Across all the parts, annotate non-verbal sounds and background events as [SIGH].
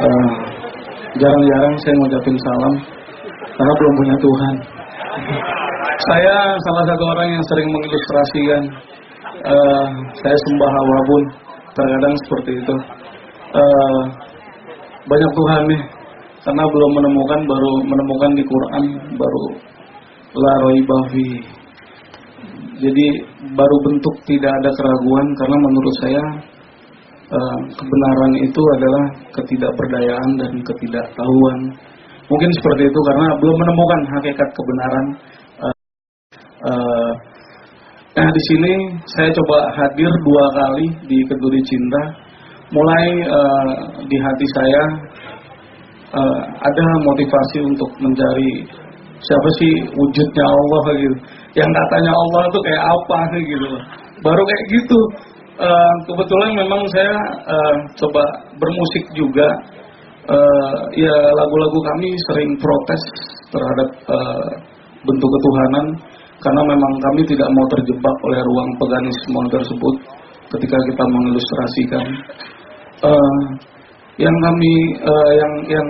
Uh, jarang-jarang saya ngucapin salam karena belum punya Tuhan. Saya salah satu orang yang sering mengilustrasikan uh, saya sembah apa pun terkadang seperti itu. Uh, banyak Tuhan nih karena belum menemukan baru menemukan di Quran baru la roibafi jadi baru bentuk tidak ada keraguan karena menurut saya uh, kebenaran itu adalah ketidakberdayaan dan ketidaktahuan mungkin seperti itu karena belum menemukan hakikat kebenaran uh, nah di sini saya coba hadir dua kali di Keduri Cinta mulai di hati saya ada motivasi untuk mencari siapa sih wujudnya Allah gitu. Yang katanya Allah itu kayak apa gitu. Baru kayak gitu. Kebetulan memang saya uh, coba bermusik juga. Uh, ya lagu-lagu kami sering protes terhadap uh, bentuk ketuhanan karena memang kami tidak mau terjebak oleh ruang peganisme tersebut ketika kita mengilustrasikan. Uh, yang kami uh, yang yang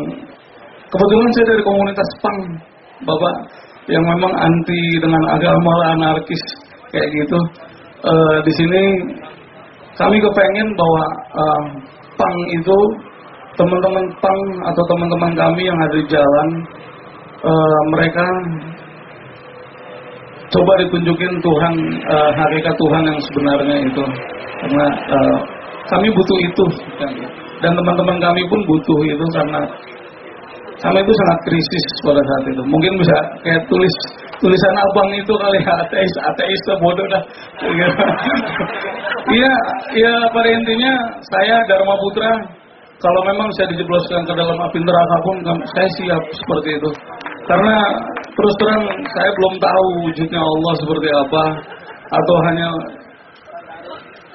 kebetulan saya dari komunitas pang bapak yang memang anti dengan agama anarkis kayak gitu uh, di sini kami kepengen bahwa uh, pang itu teman-teman pang atau teman-teman kami yang ada di jalan uh, mereka coba ditunjukin Tuhan uh, hakikat Tuhan yang sebenarnya itu. Karena uh, kami butuh itu dan teman-teman kami pun butuh itu karena kami itu sangat krisis pada saat itu. Mungkin bisa kayak tulis tulisan abang itu kali ya, ateis, ateis bodoh dah. Iya, iya pada intinya saya Dharma Putra kalau memang saya dijebloskan ke dalam api neraka pun saya siap seperti itu. Karena terus terang saya belum tahu wujudnya Allah seperti apa atau hanya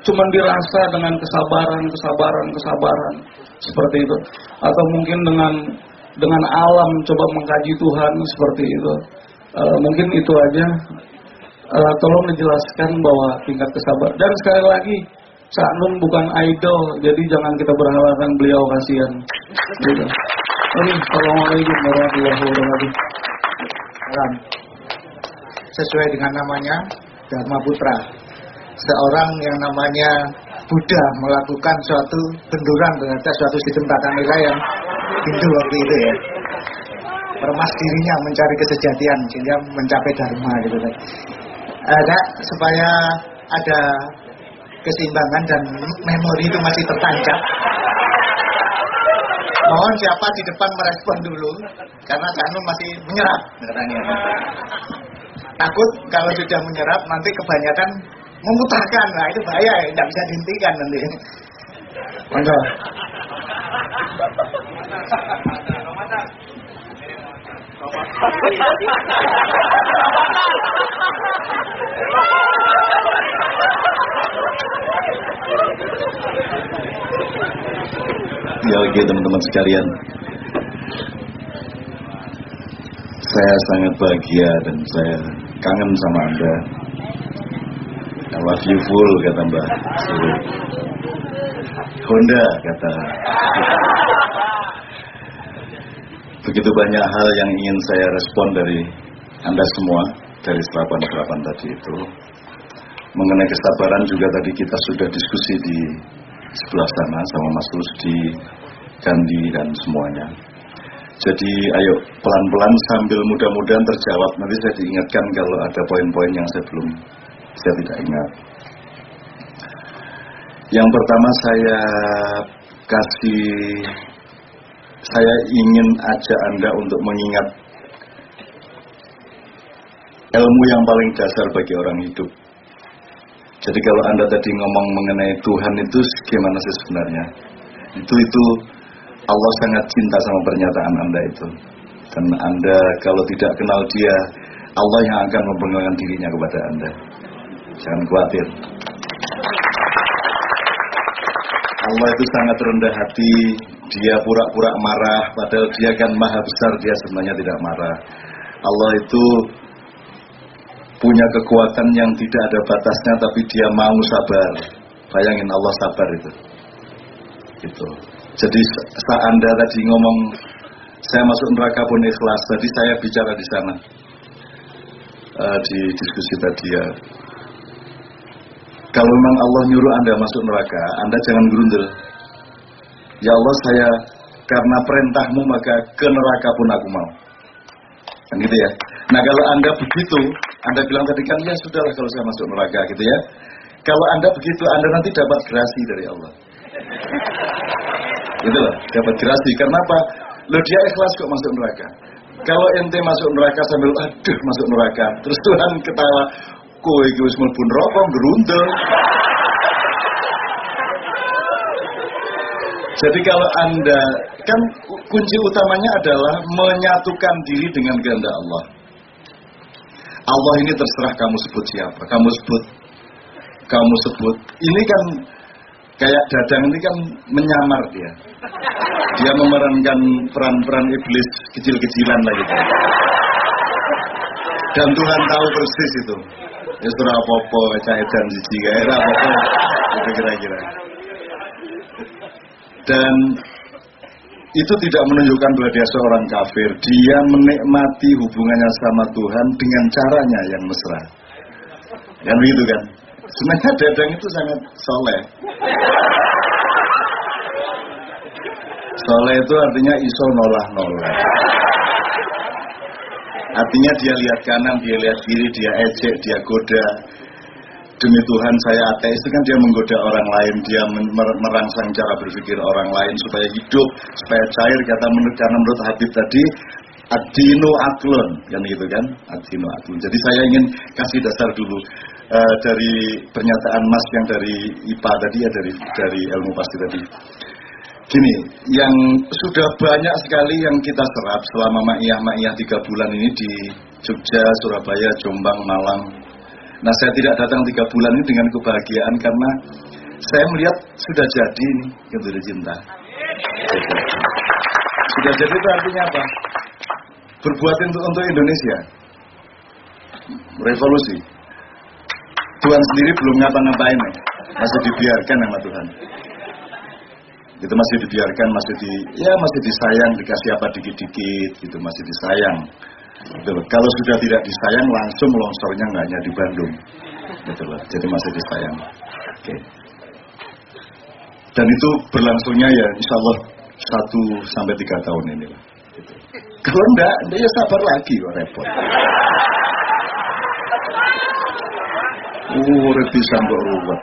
cuman dirasa dengan kesabaran, kesabaran, kesabaran seperti itu atau mungkin dengan dengan alam coba mengkaji Tuhan seperti itu. Uh, mungkin itu aja. Uh, tolong menjelaskan bahwa tingkat kesabar dan sekali lagi Cak Nun bukan idol, jadi jangan kita berhalangan beliau kasihan. Gitu. Assalamualaikum warahmatullahi wabarakatuh. Sesuai dengan namanya Dharma Putra, seorang yang namanya Buddha melakukan suatu benduran terhadap suatu sistem tata nilai yang Hindu waktu itu ya. Permas dirinya mencari kesejatian sehingga mencapai dharma gitu kan. Ada supaya ada keseimbangan dan memori itu masih tertancap. Mohon siapa di depan merespon dulu karena Canu masih menyerap katanya. Takut kalau sudah menyerap nanti kebanyakan memutarkan. Nah itu bahaya ya. Tidak bisa dihentikan nanti Monggo. Ya oke teman-teman sekalian Saya sangat bahagia dan saya kangen sama Anda You full kata Mbak Honda kata begitu banyak hal yang ingin saya respon dari Anda semua dari serapan-serapan tadi itu. Mengenai kesabaran juga tadi kita sudah diskusi di sebelah sana sama Mas Rusdi, Gandhi dan semuanya. Jadi ayo pelan-pelan sambil mudah-mudahan terjawab. Nanti saya diingatkan kalau ada poin-poin yang saya belum saya tidak ingat. Yang pertama saya kasih saya ingin ajak Anda untuk mengingat ilmu yang paling dasar bagi orang hidup. Jadi kalau Anda tadi ngomong mengenai Tuhan itu gimana sih sebenarnya? Itu itu Allah sangat cinta sama pernyataan Anda itu. Dan Anda kalau tidak kenal dia, Allah yang akan memperkenalkan dirinya kepada Anda. Jangan khawatir. Allah itu sangat rendah hati, dia pura-pura marah, padahal dia kan maha besar, dia sebenarnya tidak marah. Allah itu punya kekuatan yang tidak ada batasnya, tapi dia mau sabar. Bayangin Allah sabar itu. Gitu. Jadi saat Anda tadi ngomong saya masuk neraka pun ikhlas, tadi saya bicara di sana uh, di diskusi tadi ya. Kalau memang Allah nyuruh Anda masuk neraka, Anda jangan gerundel. Ya Allah saya karena perintahmu maka ke neraka pun aku mau. Kan gitu ya. Nah kalau Anda begitu, Anda bilang tadi kan ya sudahlah kalau saya masuk neraka gitu ya. Kalau Anda begitu, Anda nanti dapat gerasi dari Allah. Gitu loh, dapat gerasi. Karena apa? Lo dia ikhlas kok masuk neraka. Kalau ente masuk neraka sambil aduh masuk neraka, terus Tuhan ketawa, kowe iki wis mlebu neraka gerundel. Jadi kalau Anda kan kunci utamanya adalah menyatukan diri dengan kehendak Allah. Allah ini terserah kamu sebut siapa, kamu sebut kamu sebut. Ini kan kayak dadang ini kan menyamar dia. Dia memerankan peran-peran iblis kecil-kecilan lah gitu. Dan Tuhan tahu persis itu. Ya surah popo, cahidan siji, era popo, itu kira-kira. Dan itu tidak menunjukkan bahwa dia seorang kafir. Dia menikmati hubungannya sama Tuhan dengan caranya yang mesra. Kan begitu kan? Sebenarnya dadang itu sangat soleh. Soleh itu artinya iso nolah nolah. Artinya dia lihat kanan, dia lihat kiri, dia ejek, dia goda. Demi Tuhan saya ateis itu kan dia menggoda orang lain, dia merangsang cara berpikir orang lain supaya hidup, supaya cair kata menurut karena menurut Habib tadi Adino aklon kan gitu kan Adino aklon. Jadi saya ingin kasih dasar dulu uh, dari pernyataan Mas yang dari IPA tadi ya dari dari ilmu pasti tadi. Gini, yang sudah banyak sekali yang kita serap selama ma'iyah ma'iyah tiga bulan ini di Jogja, Surabaya, Jombang, Malang. Nah saya tidak datang tiga bulan ini dengan kebahagiaan karena saya melihat sudah jadi ini gitu cinta. Sudah jadi itu artinya apa? Berbuat untuk, untuk Indonesia. Revolusi. Tuhan sendiri belum ngapa-ngapain masih dibiarkan sama Tuhan itu masih dibiarkan masih di ya masih disayang dikasih apa dikit-dikit gitu masih disayang. Gitu kalau sudah tidak disayang langsung longsornya nggak hanya di Bandung. Gitu loh. Jadi masih disayang. Oke. Dan itu berlangsungnya ya insya Allah satu sampai tiga tahun ini lah. Gitu. kalau enggak ya sabar lagi kok repot. Uh, bisa kok ruwet.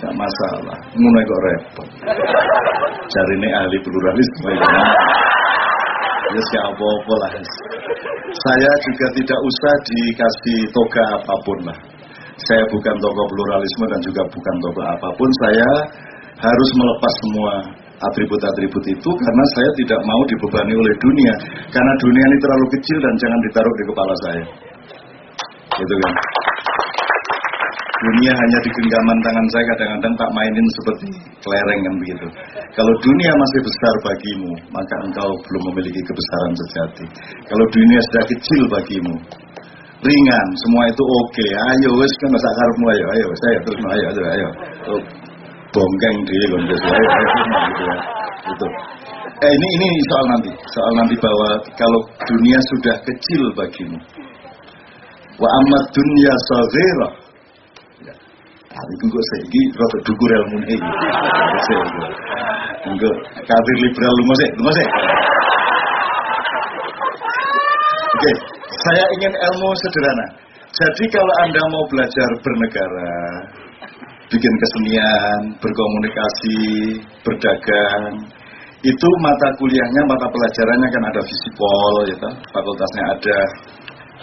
Tidak masalah. Mulai kok repot. Cari ini ahli pluralisme. Ya, ya siapa apa lah. Saya juga tidak usah dikasih toga apa pun lah. Saya bukan tokoh pluralisme dan juga bukan tokoh apa pun. Saya harus melepas semua atribut-atribut itu karena saya tidak mau dibebani oleh dunia. Karena dunia ini terlalu kecil dan jangan ditaruh di kepala saya. Gitu kan. Dunia hanya di genggaman tangan saya kadang-kadang tak mainin seperti kelereng kan begitu. Kalau dunia masih besar bagimu, maka engkau belum memiliki kebesaran sejati. Kalau dunia sudah kecil bagimu, ringan, semua itu oke. Okay. Ayo wes kan masa karepmu ayo, ayo saya terus ayo ayo ayo. Oh, bongkeng dia kan ayo, ayo, gitu ya. Itu. Eh ini ini soal nanti, soal nanti bahwa kalau dunia sudah kecil bagimu. Wa amat dunia saghira Aku kok saiki rada dukur ilmu iki. Engko kafir liberal lu sik, lu sik. Oke, saya ingin ilmu sederhana. Jadi kalau Anda mau belajar bernegara, bikin kesenian, berkomunikasi, berdagang, itu mata kuliahnya, mata pelajarannya kan ada visipol, ya fakultasnya ada,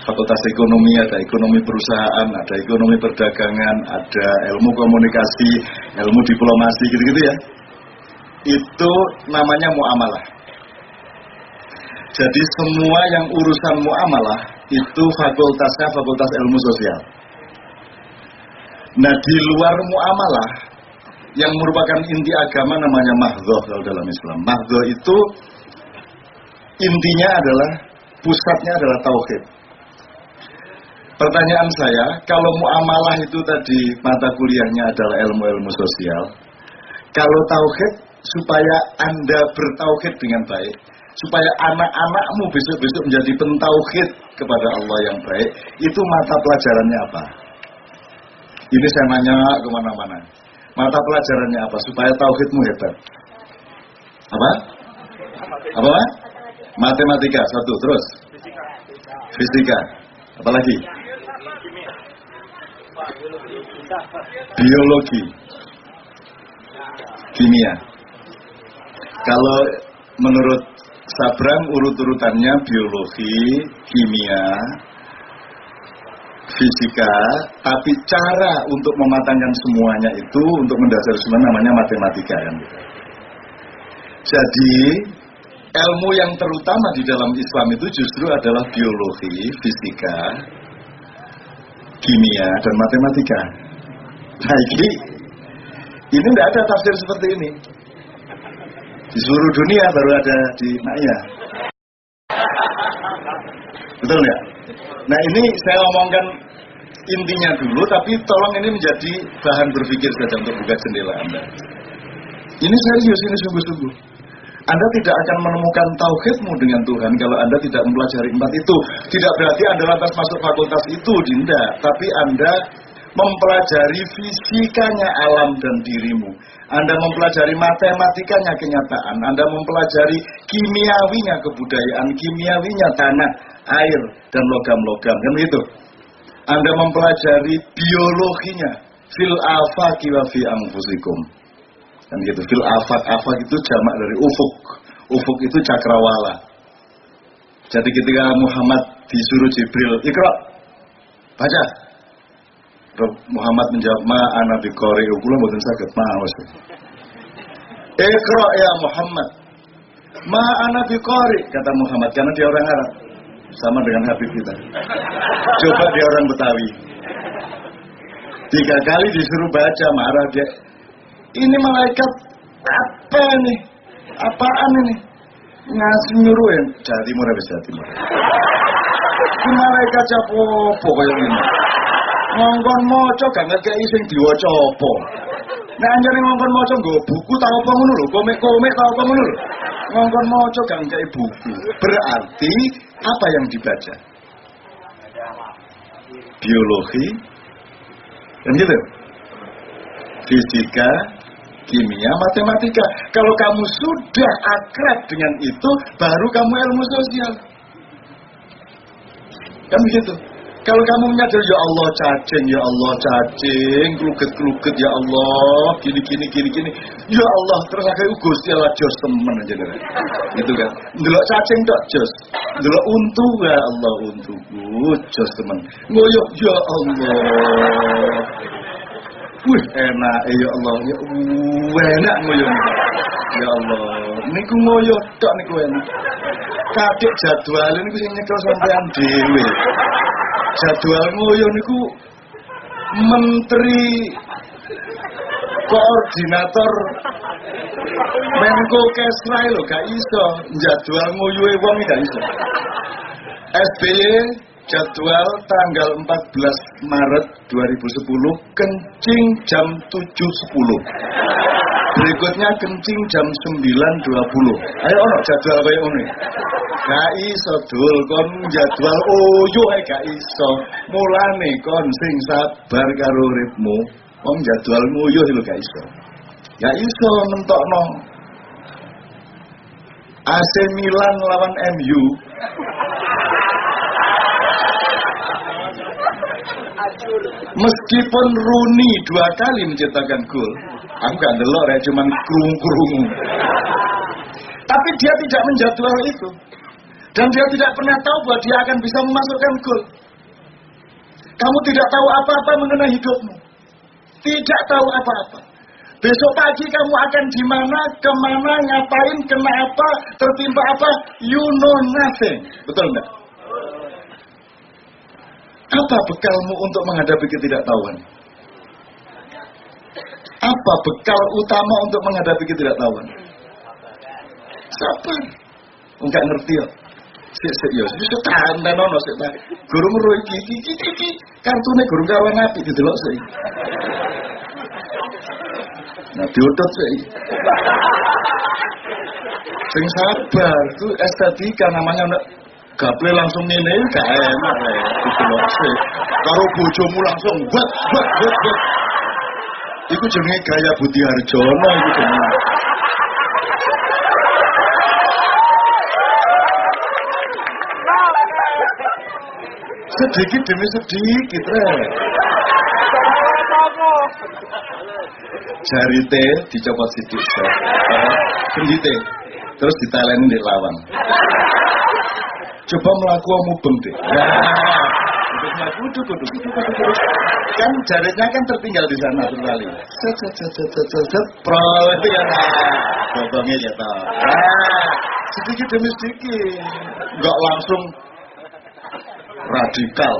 fakultas ekonomi, ada ekonomi perusahaan, ada ekonomi perdagangan, ada ilmu komunikasi, ilmu diplomasi gitu-gitu ya. Itu namanya muamalah. Jadi semua yang urusan muamalah itu fakultasnya fakultas ilmu sosial. Nah di luar muamalah yang merupakan inti agama namanya mahdoh kalau dalam Islam. Mahdoh itu intinya adalah pusatnya adalah tauhid. Pertanyaan saya, kalau muamalah itu tadi mata kuliahnya adalah ilmu-ilmu sosial, kalau tauhid supaya Anda bertauhid dengan baik, supaya anak-anakmu besok-besok menjadi pentauhid kepada Allah yang baik, itu mata pelajarannya apa? Ini saya nanya ke mana-mana. Mata pelajarannya apa? Supaya tauhidmu hebat. Apa? Apa? Matematika satu terus. Fisika. Apalagi? Biologi. Kimia. Kalau menurut Sabram urut-urutannya biologi, kimia, fisika, tapi cara untuk mematangkan semuanya itu untuk mendasari semua namanya matematika kan. Jadi ilmu yang terutama di dalam Islam itu justru adalah biologi, fisika, kimia dan matematika. Nah ini ini tidak ada tafsir seperti ini. Di seluruh dunia baru ada di Maya. Betul nggak? Nah ini saya omongkan intinya dulu, tapi tolong ini menjadi bahan berpikir saja untuk buka jendela Anda. Ini serius, ini sungguh-sungguh. Anda tidak akan menemukan tauhidmu dengan Tuhan kalau Anda tidak mempelajari empat itu. Tidak berarti Anda lantas masuk fakultas itu, tidak. Tapi Anda mempelajari fisikanya alam dan dirimu. Anda mempelajari matematikanya kenyataan. Anda mempelajari kimiawinya kebudayaan, kimiawinya tanah, air, dan logam-logam. Kan begitu? Anda mempelajari biologinya. Fil afaki wa fi anfusikum. Kan gitu. Fil afak, afak itu jamak dari ufuk. Ufuk itu cakrawala. Jadi ketika Muhammad disuruh Jibril, ikra, baca. Muhammad menjawab, ma ana biqari, kula mboten saged maos. Ikra ya Muhammad. Ma ana biqari, kata Muhammad karena dia orang Arab. Sama dengan Habib kita. Coba dia orang Betawi. Tiga kali disuruh baca marah dia. Ini malaikat apa nih? Apaan ini? Ngasih nyuruhin Jawa Timur habis Jawa Timur. Ini malaikat capo pokoknya ini. Ngongkon moco gak ngekei sing diwaca apa. Nek anjane ngongkon moco nggo buku tau apa ngono lho, komik-komik tau apa ngono lho. Ngongkon moco gak ngekei buku. Berarti apa yang dibaca? Biologi, kan gitu? Fisika, kimia, matematika. Kalau kamu sudah akrab dengan itu, baru kamu ilmu sosial. Kan begitu. Kalau kamu menyadari ya Allah cacing, ya Allah cacing, keluket-keluket ya Allah, gini gini gini gini. Ya Allah, terus akhirnya Gusti Allah jos temen aja kan. Gitu kan. Delok cacing tok jos. Delok untu ya Allah untuku jos temen. Ngoyok ya Allah. Wih enak ya Allah. Ya enak ngoyok. Ya Allah. Niku ngoyok tok niku enak. Kadek jadwal niku sing nyekel sampean dhewe jadwal. Ngoyo niku menteri koordinator Menko Kesrai lho gak iso. Jadwal ngoyoe wong gak iso. SBY jadwal tanggal 14 Maret 2010 kencing jam 7.10 berikutnya kencing jam 9.20 ayo ono jadwal kayak ini gak iso dul. Kon jadwal oyo ae gak iso. Mulane kon sing sabar karo uripmu. Wong jadwal nguyuh lho gak iso. Gak iso AC Milan lawan MU Meskipun Rooney dua kali menciptakan gol, aku gak delok ya, cuman kerung-kerung. Tapi dia tidak menjadwal itu. Dan dia tidak pernah tahu bahwa dia akan bisa memasukkan gol. Kamu tidak tahu apa-apa mengenai hidupmu. Tidak tahu apa-apa. Besok pagi kamu akan di mana, ke mana, ngapain, kena apa, tertimpa apa, you know nothing. Betul enggak? Apa bekalmu untuk menghadapi ketidaktahuan? Apa bekal utama untuk menghadapi ketidaktahuan? Sabar. Enggak ngerti ya. Sik sik ya, wis tahan dan ono sik ta. Guru meru iki iki iki iki kartune guru kawan api didelok sik. Nah diutut sih. Sing sabar itu estetika namanya nek gaple langsung ngene gak enak ya didelok sih. Karo bojomu langsung buat buat buat. Iku jenenge gaya Budi Harjono iku jenenge. Sedikit demi sedikit, re. Jari teh dicopot sidik, kendi teh, terus ditaleni di lawan. Coba melakukan mubeng deh. Nah, kudu, kudu, kudu, kudu, kudu. Kan jarinya kan tertinggal di sana kembali. Set, set, set, set, set, pro itu ya. Bobongnya ya tau. Nah, sedikit demi sedikit. Enggak langsung radikal.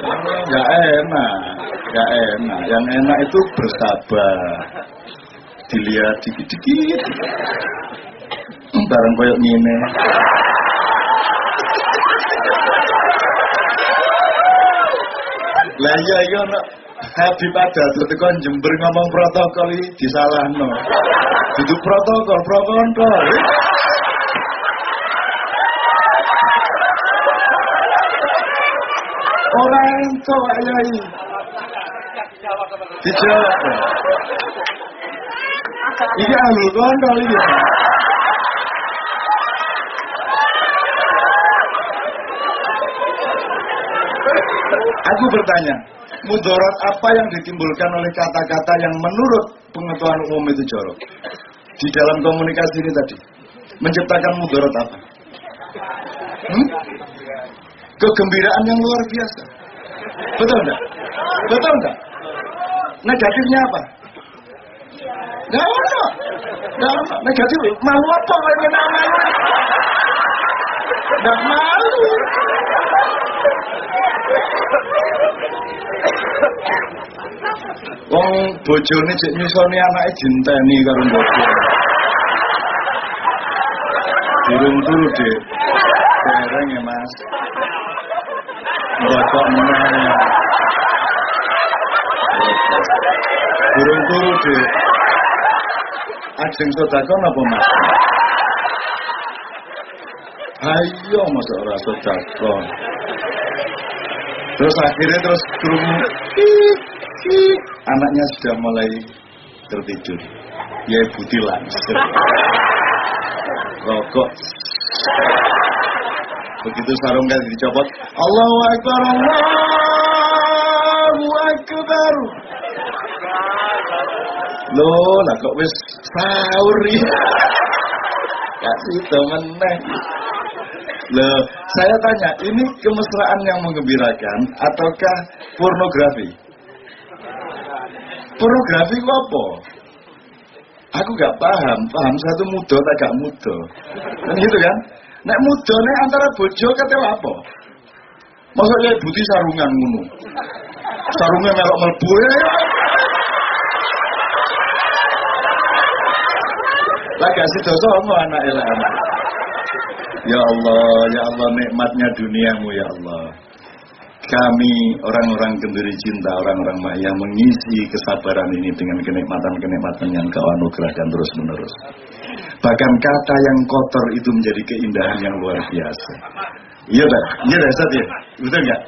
Enggak enak, enggak enak. Yang enak itu bersabar. Dilihat dikit-dikit. Barang koyok ngene. Lah iya iya nak Habib ada tekan Jember ngomong protokol iki disalahno. Itu protokol, protokol. Orang ento ayai. Dijawab. Iki ahli kondol iki. Aku bertanya, mudarat apa yang ditimbulkan oleh kata-kata yang menurut pengetahuan umum itu jorok? Di dalam komunikasi ini tadi, menciptakan mudarat apa? Hmm? Kegembiraan yang luar biasa. Betul enggak? Betul enggak? Negatifnya apa? Enggak ada. Enggak ada. Negatif. Malu apa? Enggak malu. Enggak malu. Wong bojone cek nyusoni anake jinteni karo bojo. Durung turu, Dik. Dereng ya, Mas. Mbokok meneh. Durung turu, Dik. Ajeng sedekah napa, Mas? Ayo masa ora sedekah. Terus akhirnya terus kerungu anaknya sudah mulai tertidur. Ya Budi langsung. Rokok. Begitu sarung kan dicopot. Allahu Akbar, Allahu Akbar. Loh, lah kok wis sahur ya. Kasih temen Loh, saya tanya, ini kemesraan yang mengembirakan ataukah pornografi? Pornografi itu apa? Aku gak paham, paham satu muda tak gak muda. Kan gitu kan? Nek muda nek antara bojo kata apa? Masa ya buti sarungan ngono. Sarungnya melok mlebu ya. Lah kasih dosa apa anak elek anak. Ya Allah, ya Allah nikmatnya duniamu ya Allah. Kami orang-orang kenduri cinta, orang-orang yang mengisi kesabaran ini dengan kenikmatan-kenikmatan yang kau anugerahkan terus menerus. Bahkan kata yang kotor itu menjadi keindahan yang luar biasa. Iya dah, iya dah Ustaz ya, betul nggak?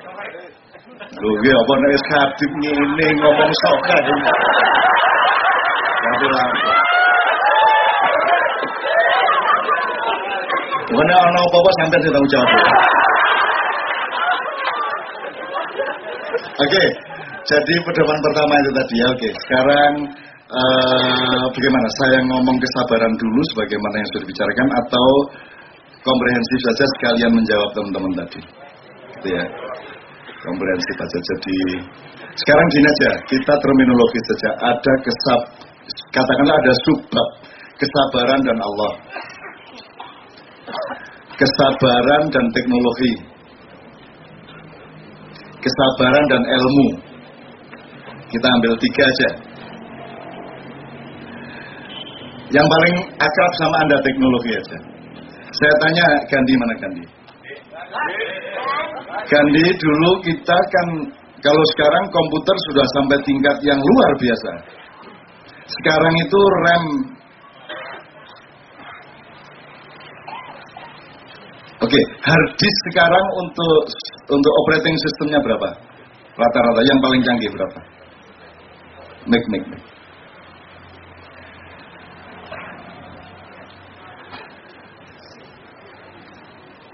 Loh, ya apa nih Habib ini ngomong soka ini. Tapi Bukannya orang apa-apa sampai saya tanggung jawab. Oke, jadi pedoman pertama itu tadi ya. Oke, sekarang uh, bagaimana? Saya ngomong kesabaran dulu sebagaimana yang sudah dibicarakan atau komprehensif saja sekalian menjawab teman-teman tadi. Gitu ya. Komprehensif saja. Jadi sekarang gini aja, kita terminologis saja. Ada kesab, katakanlah ada subbab kesabaran dan Allah. Kesabaran dan teknologi. Kesabaran dan ilmu. Kita ambil tiga aja. Yang paling akrab sama Anda teknologi aja. Saya tanya Gandhi mana Gandhi? Gandhi dulu kita kan Kalau sekarang komputer sudah sampai tingkat yang luar biasa. Sekarang itu RAM okay, hard disk sekarang untuk untuk operating sistemnya berapa? Rata-rata yang paling canggih berapa? Make, make, make.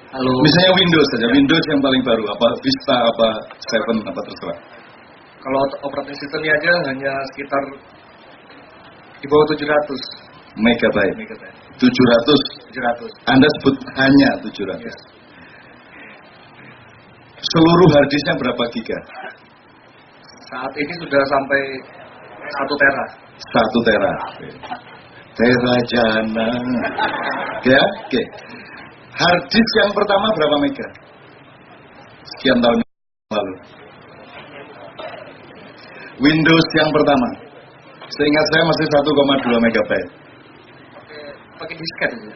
Halo. Misalnya Windows saja, Windows yang paling baru, apa Vista, apa Seven, apa terserah. Kalau operating sistemnya aja hanya sekitar di bawah 700 Megabyte. megabyte. 700. 700. Anda sebut hanya 700. Yes. Seluruh harddisknya berapa giga? Saat ini sudah sampai 1 tera. Satu tera. Tera jana. Ya, oke. Harddisk yang pertama berapa mega? Sekian tahun lalu. Windows yang pertama. Seingat saya masih 1,2 megabyte. Pakai disket itu.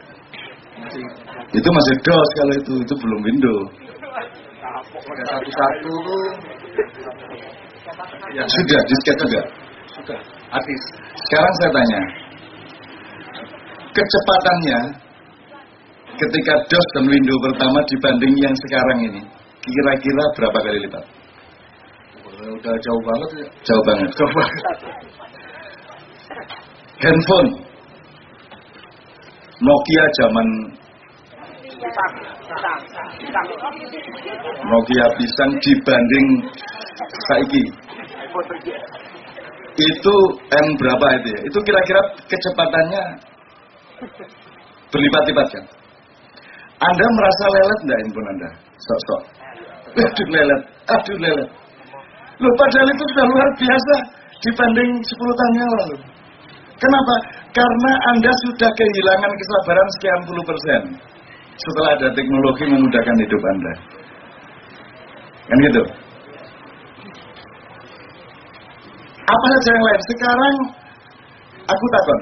Masih Itu masih DOS kalau itu, itu belum Windows. satu-satu ya, Sudah, disket juga. sudah artis. Sekarang saya tanya, kecepatannya ketika DOS dan Windows pertama dibanding yang sekarang ini, kira-kira berapa kali lipat? Udah jauh banget ya. Jauh banget. Jauh banget. Handphone. Nokia zaman Nokia pisang dibanding saiki. Itu M berapa itu ya? Itu kira-kira kecepatannya berlipat-lipat kan? Anda merasa lelet enggak handphone Anda? Sok-sok. Aduh lelet, aduh lelet. Loh padahal itu sudah luar biasa dibanding 10 tahun yang lalu. Kenapa? Karena Anda sudah kehilangan kesabaran sekian puluh persen setelah ada teknologi memudahkan hidup Anda. Kan gitu. Apa saja yang lain? Sekarang aku takon.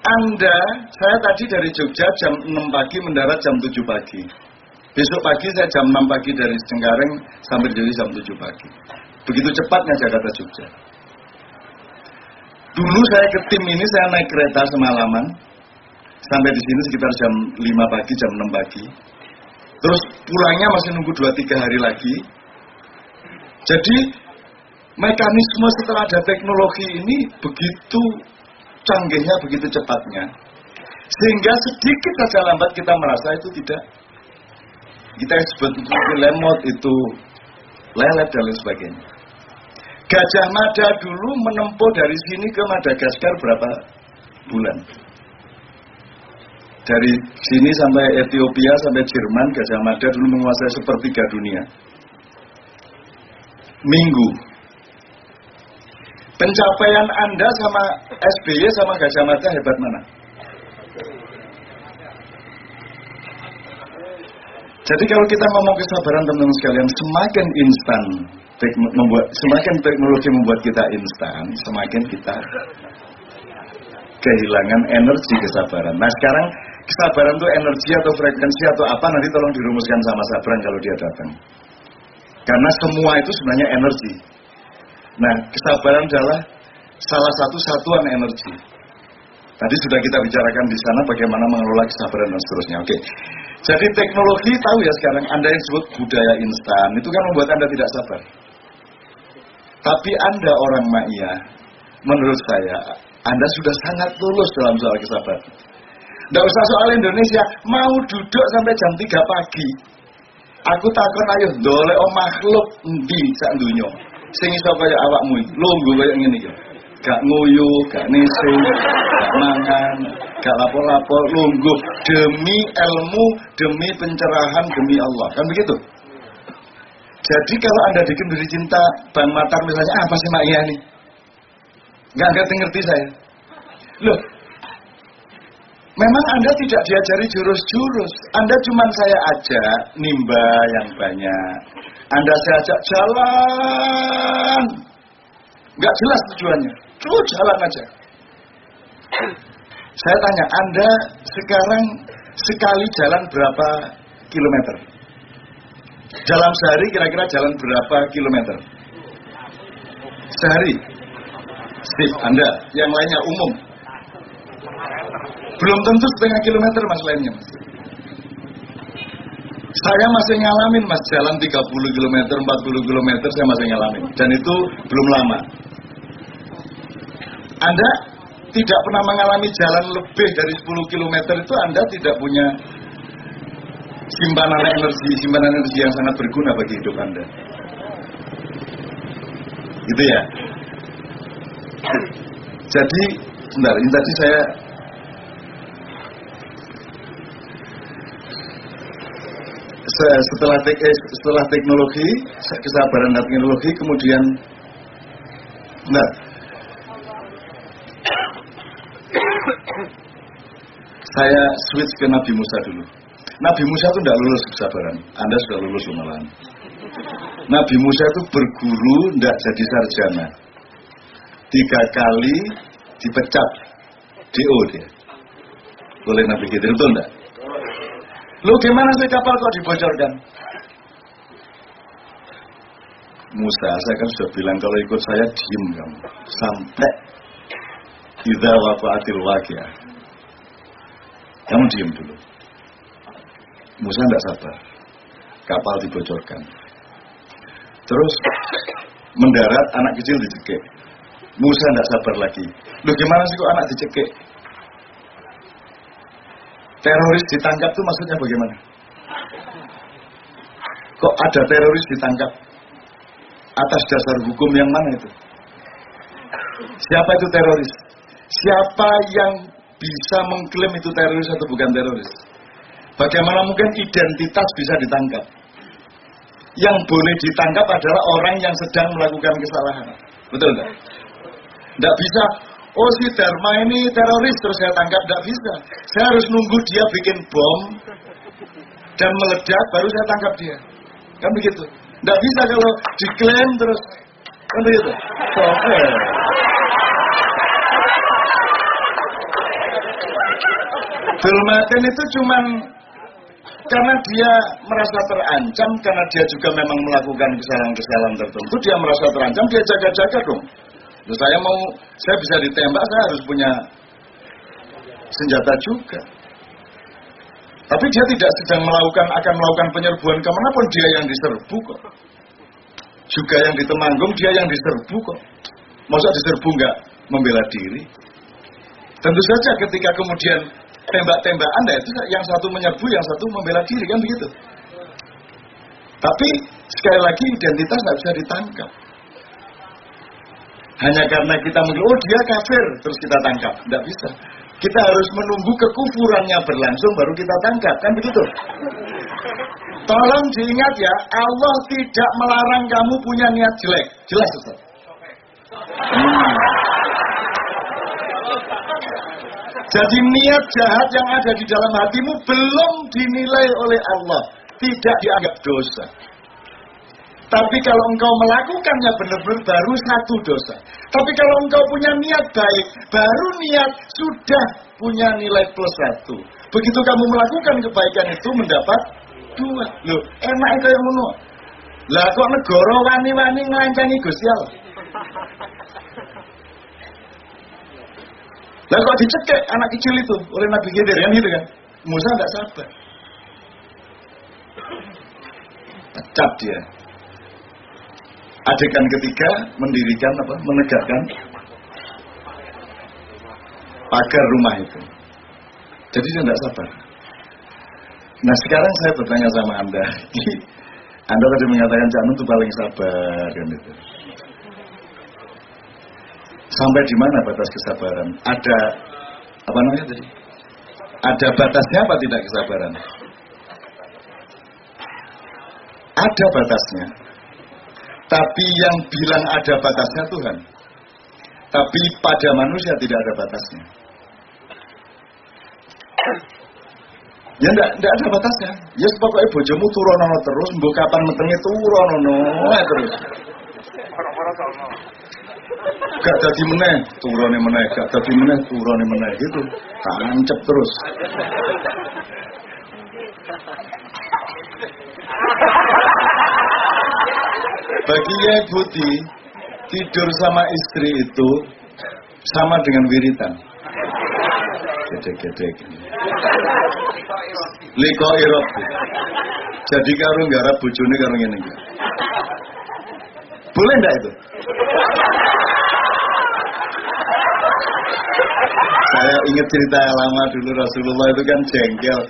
Anda, saya tadi dari Jogja jam 6 pagi mendarat jam 7 pagi. Besok pagi saya jam 6 pagi dari Cengkareng sampai jadi jam 7 pagi. Begitu cepatnya Jakarta Jogja. Dulu saya ke tim ini saya naik kereta semalaman sampai di sini sekitar jam 5 pagi, jam 6 pagi. Terus pulangnya masih nunggu 2-3 hari lagi. Jadi mekanisme setelah ada teknologi ini begitu canggihnya, begitu cepatnya. Sehingga sedikit saja lambat kita merasa itu tidak. Kita sebut itu lemot, itu lelet dan lain sebagainya. Gajah Mada dulu menempuh dari sini ke Madagaskar berapa bulan? Dari sini sampai Ethiopia sampai Jerman, Gajah Mada dulu menguasai sepertiga dunia. Minggu. Pencapaian Anda sama SBY sama Gajah Mada hebat mana? Jadi kalau kita ngomong kesabaran teman-teman sekalian, semakin instan membuat semakin teknologi membuat kita instan, semakin kita kehilangan energi kesabaran. Nah sekarang kesabaran itu energi atau frekuensi atau apa nanti tolong dirumuskan sama Sabran kalau dia datang. Karena semua itu sebenarnya energi. Nah kesabaran adalah salah satu satuan energi. Tadi sudah kita bicarakan di sana bagaimana mengelola kesabaran dan seterusnya. Oke. Jadi teknologi tahu ya sekarang Anda yang sebut budaya instan itu kan membuat Anda tidak sabar. Tapi Anda orang Ma'iyah, menurut saya Anda sudah sangat lulus dalam soal kesabaran. Tidak usah soal Indonesia, mau duduk sampai jam 3 pagi. Aku takon ayo dolek o makhluk endi sak dunya. Sing iso kaya awakmu iki. Lungguh kaya iki. Gak nguyu, gak nising, gak mangan, gak lapo-lapo, lungguh demi ilmu, demi pencerahan, demi Allah. Kan begitu? Jadi kalau Anda dikenduri cinta Bang Matar misalnya, apa sih Mak Iya nih? Gak ngerti-ngerti saya. Loh, memang Anda tidak diajari jurus-jurus. Anda cuma saya ajak nimba yang banyak. Anda saya ajak jalan. Gak jelas tujuannya. Terus jalan aja. Saya tanya, Anda sekarang sekali jalan berapa kilometer? Dalam sehari kira-kira jalan berapa kilometer? Sehari. Sip, Anda. Yang lainnya umum. Belum tentu setengah kilometer mas lainnya mas. Saya masih ngalamin mas jalan 30 km, 40 km saya masih ngalamin. Dan itu belum lama. Anda tidak pernah mengalami jalan lebih dari 10 km itu Anda tidak punya simpanan energi, simpanan energi yang sangat berguna bagi hidup Anda. Gitu ya. Jadi, sebentar, ini tadi saya setelah eh, setelah teknologi, kesabaran dan teknologi, kemudian, nah, saya switch ke Nabi Musa dulu. Nabi Musa itu tidak lulus kesabaran. Anda sudah lulus malahan. Nabi Musa itu berguru tidak jadi sarjana. Tiga kali dipecat DO dia. Oleh Nabi Khidir, betul enggak? Lu gimana sih kapal kok dibocorkan? Musa, saya kan sudah bilang kalau ikut saya diem kamu. Sampai Idza waqa'atil waqi'ah. Kamu diem dulu. Musa tidak sabar. Kapal dibocorkan. Terus mendarat anak kecil dicekik. Musa tidak sabar lagi. Lu gimana sih kok anak dicekik? Teroris ditangkap itu maksudnya bagaimana? Kok ada teroris ditangkap? Atas dasar hukum yang mana itu? Siapa itu teroris? Siapa yang bisa mengklaim itu teroris atau bukan teroris? Bagaimana mungkin identitas bisa ditangkap? Yang boleh ditangkap adalah orang yang sedang melakukan kesalahan. Betul nggak? Nggak bisa, oh si Dharma ini teroris terus saya tangkap. Nggak bisa. Saya harus nunggu dia bikin bom dan meledak baru saya tangkap dia. Kan begitu. Nggak bisa kalau diklaim terus. Kan begitu. So, eh. Zulmatin itu cuman karena dia merasa terancam, karena dia juga memang melakukan kesalahan-kesalahan tertentu, dia merasa terancam, dia jaga-jaga dong. Saya mau, saya bisa ditembak, saya harus punya senjata juga. Tapi dia tidak sedang melakukan, akan melakukan penyerbuan ke mana pun dia yang diserbu kok. Juga yang di Temanggung dia yang diserbu kok. Masa diserbu nggak membela diri? Tentu saja ketika kemudian tembak-tembakan, nah itu yang satu menyerbu, yang satu membela diri kan begitu. Tapi sekali lagi identitas nggak bisa ditangkap. Hanya karena kita mengatakan, oh dia kafir, terus kita tangkap. Tidak bisa. Kita harus menunggu kekufurannya berlangsung, baru kita tangkap. Kan begitu? Tolong diingat ya, Allah tidak melarang kamu punya niat jelek. Jelas, Ustaz? Hmm. Jadi niat jahat yang ada di dalam hatimu belum dinilai oleh Allah. Tidak dianggap dosa. Tapi kalau engkau melakukannya benar-benar baru satu dosa. Tapi kalau engkau punya niat baik, baru niat sudah punya nilai plus satu. Begitu kamu melakukan kebaikan itu mendapat dua. Loh, enak itu yang menurut. Lah kok negara wani-wani ngelancangi Gusti? Lah kok dicekek anak kecil itu oleh Nabi Khidir kan gitu kan? Musa tidak sabar. Pecat dia. Adegan ketiga mendirikan apa? Menegakkan pagar rumah itu. Jadi dia tidak sabar. Nah sekarang saya bertanya sama anda, [LAUGHS] anda tadi mengatakan Cak itu paling sabar kan itu. Sampai di mana batas kesabaran? Ada apa namanya tadi? Ada batasnya apa tidak kesabaran? Ada batasnya. Tapi yang bilang ada batasnya Tuhan. Tapi pada manusia tidak ada batasnya. Ya enggak, enggak ada batasnya. Ya pokoknya bojomu turonono terus, mbok kapan metenge turonono terus. Gak jadi meneh, turone meneh, gak jadi meneh, turone meneh gitu. Tancep terus. Bagi Yai Budi, tidur sama istri itu sama dengan wiritan. Gede-gede. Liko irop. Jadi karo garap bojone karo iki. Boleh enggak itu? Saya ingat cerita lama dulu Rasulullah itu kan jengkel.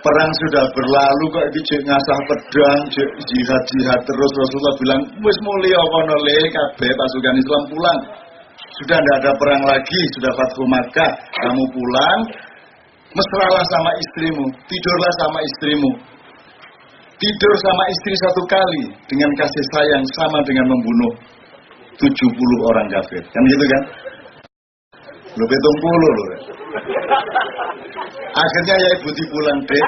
Perang sudah berlalu kok iki jek ngasah pedang, jek jihad-jihad terus Rasulullah bilang, "Wis mulia kono le kabeh pasukan Islam pulang." Sudah tidak ada perang lagi, sudah Fathu Makkah, kamu pulang, mesralah sama istrimu, tidurlah sama istrimu. Tidur sama istri satu kali dengan kasih sayang sama dengan membunuh 70 orang kafir. Kan gitu kan? Lu betung puluh loh. Akhirnya ya ibu pulang deh.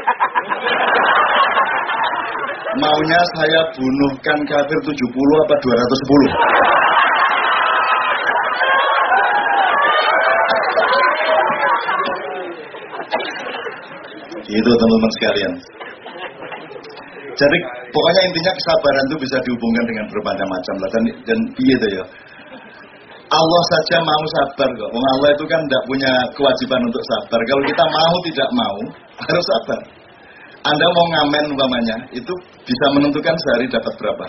Maunya saya bunuhkan kafir 70 apa 210. Itu teman-teman sekalian. Jadi pokoknya intinya kesabaran itu bisa dihubungkan dengan berbagai macam lah dan dan iya ya. Allah saja mau sabar kok. Wong Allah itu kan tidak punya kewajiban untuk sabar. Kalau kita mau tidak mau [LAUGHS] harus sabar. Anda mau ngamen umpamanya itu bisa menentukan sehari dapat berapa.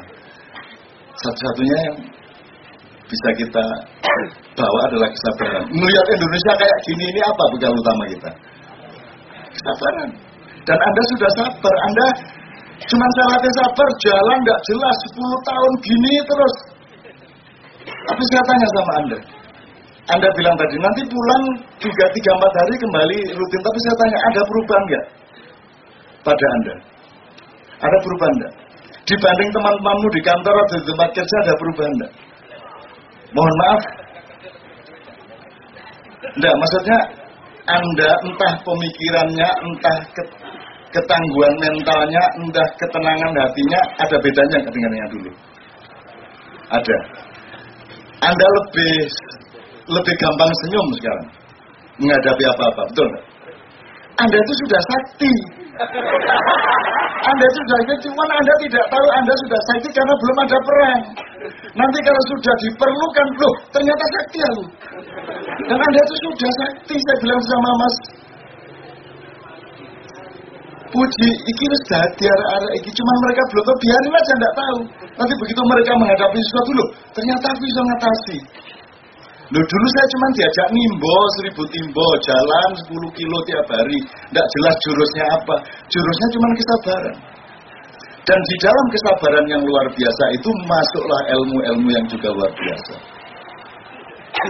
Satu-satunya yang bisa kita [CLEARS THROAT] bawa adalah kesabaran. Melihat Indonesia kayak gini ini apa bekal utama kita? kesabaran. Dan Anda sudah sabar, Anda cuma syaratnya sabar, jalan nggak jelas 10 tahun gini terus. Tapi saya tanya sama Anda, Anda bilang tadi nanti pulang juga 3-4 hari kembali rutin, tapi saya tanya ada perubahan nggak pada Anda? Ada perubahan nggak? Dibanding teman-temanmu di kantor atau di tempat kerja ada perubahan nggak? Mohon maaf. Enggak, maksudnya anda entah pemikirannya, entah ketangguhan mentalnya, entah ketenangan hatinya, ada bedanya dengan yang dulu. Ada. Anda lebih lebih gampang senyum sekarang menghadapi apa-apa, betul nggak? Anda itu sudah sakti. Anda sudah sakti, cuma Anda tidak tahu Anda sudah sakti karena belum ada perang. Nanti kalau sudah diperlukan, loh ternyata sakti aku. Dan Anda itu sudah sakti, saya bilang sama Mas Puji, iki wis dadi arek iki cuma mereka belum tahu, biarin aja enggak tahu. Nanti begitu mereka menghadapi sesuatu loh, ternyata aku bisa ngatasi. Loh dulu saya cuma diajak nimbo, seribu timbo, jalan 10 kilo tiap hari. Tidak jelas jurusnya apa. Jurusnya cuma kesabaran. Dan di dalam kesabaran yang luar biasa itu masuklah ilmu-ilmu yang juga luar biasa.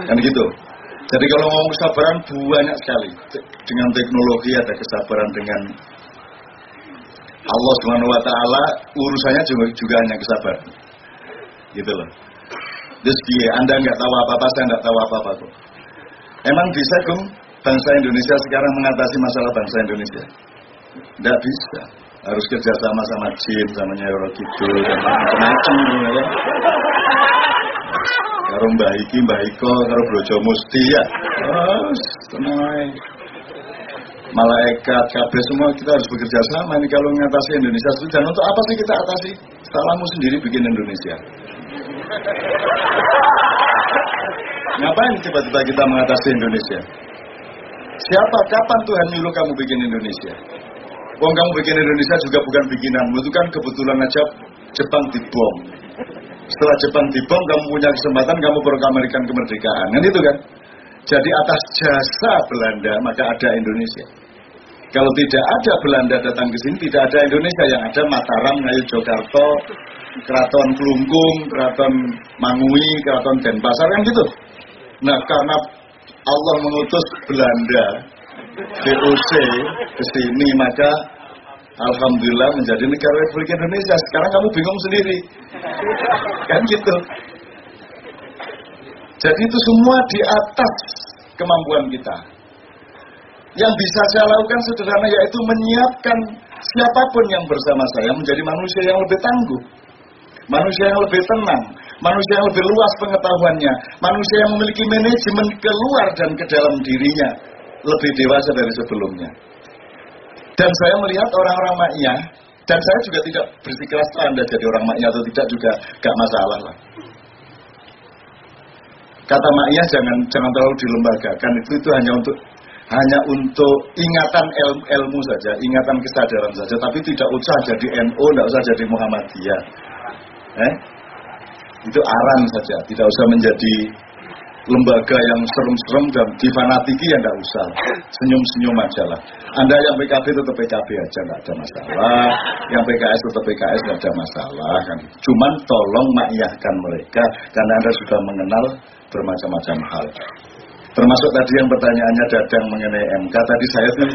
Kan gitu. Jadi kalau ngomong kesabaran banyak sekali. Dengan teknologi ada kesabaran dengan Allah Subhanahu wa taala urusannya juga, juga hanya kesabaran. Gitu loh. Terus dia, Anda nggak tahu apa-apa, saya nggak tahu apa-apa kok. Emang bisa kum bangsa Indonesia sekarang mengatasi masalah bangsa Indonesia? Tidak bisa. Harus kerjasama sama jin, sama Nyoro Kidul, dan macam-macam ya. Karo Mbah Iki, Mbah Iko, karo Brojo Musti ya. Oh, tenang malaikat, kabeh semua kita harus bekerja sama ini kalau mengatasi Indonesia dan untuk apa sih kita atasi? Salahmu sendiri bikin Indonesia. [LAUGHS] Ngapain tiba-tiba kita mengatasi Indonesia? Siapa, kapan Tuhan nyuruh kamu bikin Indonesia? Wong kamu bikin Indonesia juga bukan bikinanmu, itu kan kebetulan aja Jepang dibom. Setelah Jepang dibom, kamu punya kesempatan, kamu proklamirkan kemerdekaan. Kan itu kan? Jadi atas jasa Belanda, maka ada Indonesia. Kalau tidak ada Belanda datang ke sini, tidak ada Indonesia yang ada Mataram, Ngayu Jogarta, Keraton Kelungkung, Keraton Mangui, Keraton Denpasar kan gitu. Nah karena Allah mengutus Belanda VOC ke sini maka Alhamdulillah menjadi negara Republik Indonesia. Sekarang kamu bingung sendiri. Kan gitu. Jadi itu semua di atas kemampuan kita. Yang bisa saya lakukan sederhana yaitu menyiapkan siapa pun yang bersama saya menjadi manusia yang lebih tangguh. Manusia yang lebih tenang, manusia yang lebih luas pengetahuannya, manusia yang memiliki manajemen keluar dan ke dalam dirinya lebih dewasa dari sebelumnya. Dan saya melihat orang-orang maknya, dan saya juga tidak bersikeras Anda jadi orang maknya atau tidak juga gak masalah lah. kata Ma'iyah jangan jangan terlalu dilembagakan itu itu hanya untuk hanya untuk ingatan ilmu, ilmu saja, ingatan kesadaran saja, tapi tidak usah jadi NU, tidak usah jadi Muhammadiyah. Eh? Itu aran saja, tidak usah menjadi lembaga yang serem-serem dan difanatiki ya tidak usah. Senyum-senyum aja lah. Anda yang PKB tetap PKB aja nggak ada masalah. Yang PKS tetap PKS nggak ada masalah kan. Cuman tolong makyahkan mereka karena Anda sudah mengenal bermacam-macam hal. Termasuk tadi yang pertanyaannya dadang mengenai MK tadi saya tuh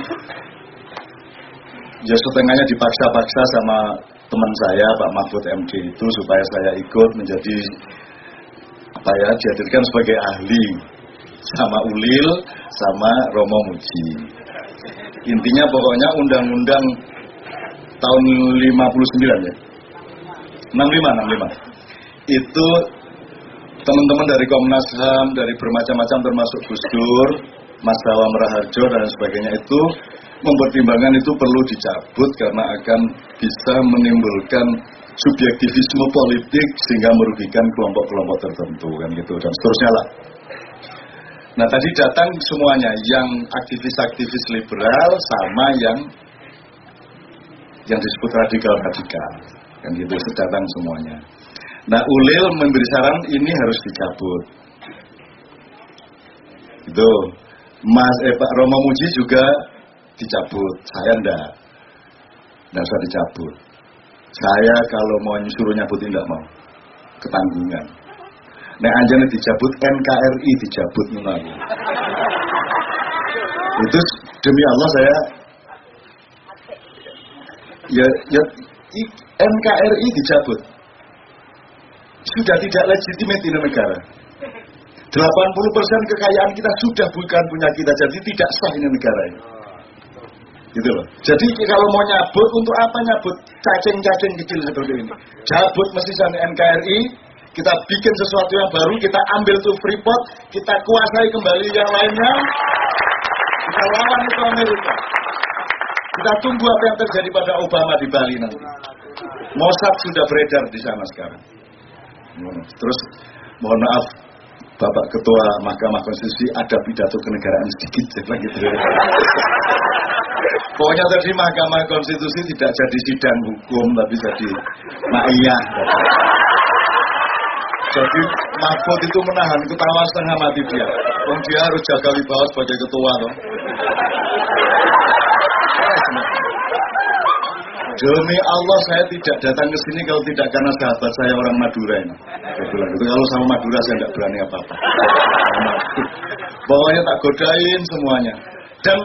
ya setengahnya dipaksa-paksa sama teman saya Pak Mahfud MD itu supaya saya ikut menjadi apa ya dihadirkan sebagai ahli sama Ulil sama Romo Muji. Intinya pokoknya undang-undang tahun 59 ya. 65 65. Itu teman-teman dari Komnas HAM, dari bermacam-macam termasuk Gus Dur, Mas Dawam Raharjo dan sebagainya itu mempertimbangkan itu perlu dicabut karena akan bisa menimbulkan subjektivisme politik sehingga merugikan kelompok-kelompok tertentu kan gitu dan seterusnya lah. Nah tadi datang semuanya yang aktivis-aktivis liberal sama yang yang disebut radikal-radikal kan gitu datang semuanya. Nah Ulil memberi saran ini harus dicabut. Itu Mas eh, Pak Romo Muji juga dicabut, saya ndak. Nggak usah dicabut. Saya kalau mau nyuruh nyabut tidak mau. Ketanggungan. Nah anjane dicabut NKRI dicabut mengaku. Itu demi Allah saya ya, ya NKRI dicabut. Sudah tidak legitimate di negara. 80% kekayaan kita sudah bukan punya kita, jadi tidak sah ini negara ini. Gitu loh. Jadi kalau mau nyabut, untuk apa nyabut cacing-cacing kecil seperti ini? Cabut mesin NKRI, kita bikin sesuatu yang baru, kita ambil tuh Freeport, kita kuasai kembali yang lainnya, kita lawan itu Amerika. Kita tunggu apa yang terjadi pada Obama di Bali nanti. Mossad sudah beredar di sana sekarang. Terus mohon maaf Bapak Ketua Mahkamah Konstitusi ada pidato kenegaraan sedikit lagi gitu. [LAUGHS] Pokoknya tadi Mahkamah Konstitusi tidak jadi sidang hukum tapi jadi ma'iyah. Jadi Mahfud itu menahan ketawa setengah mati dia. Dia harus jaga wibawa sebagai ketua loh. Demi Allah saya tidak datang ke sini kalau tidak karena sahabat saya orang Madura ini. Bilang gitu. Kalau sama Madura saya tidak berani apa-apa. Pokoknya tak godain semuanya. Dan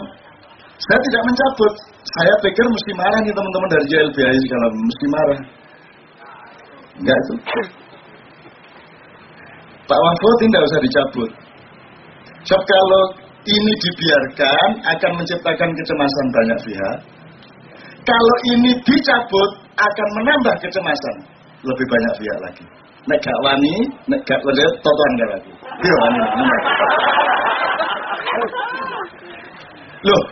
saya tidak mencabut. Saya pikir mesti marah nih teman-teman dari JLBI kalau mesti marah. Enggak itu. Pak Mahfud tidak usah dicabut. Sebab kalau ini dibiarkan akan menciptakan kecemasan banyak pihak. Kalau ini dicabut akan menambah kecemasan lebih banyak pihak lagi. Nek gak wani, nek gak wani, totoan gak lagi. Iya wani. Loh,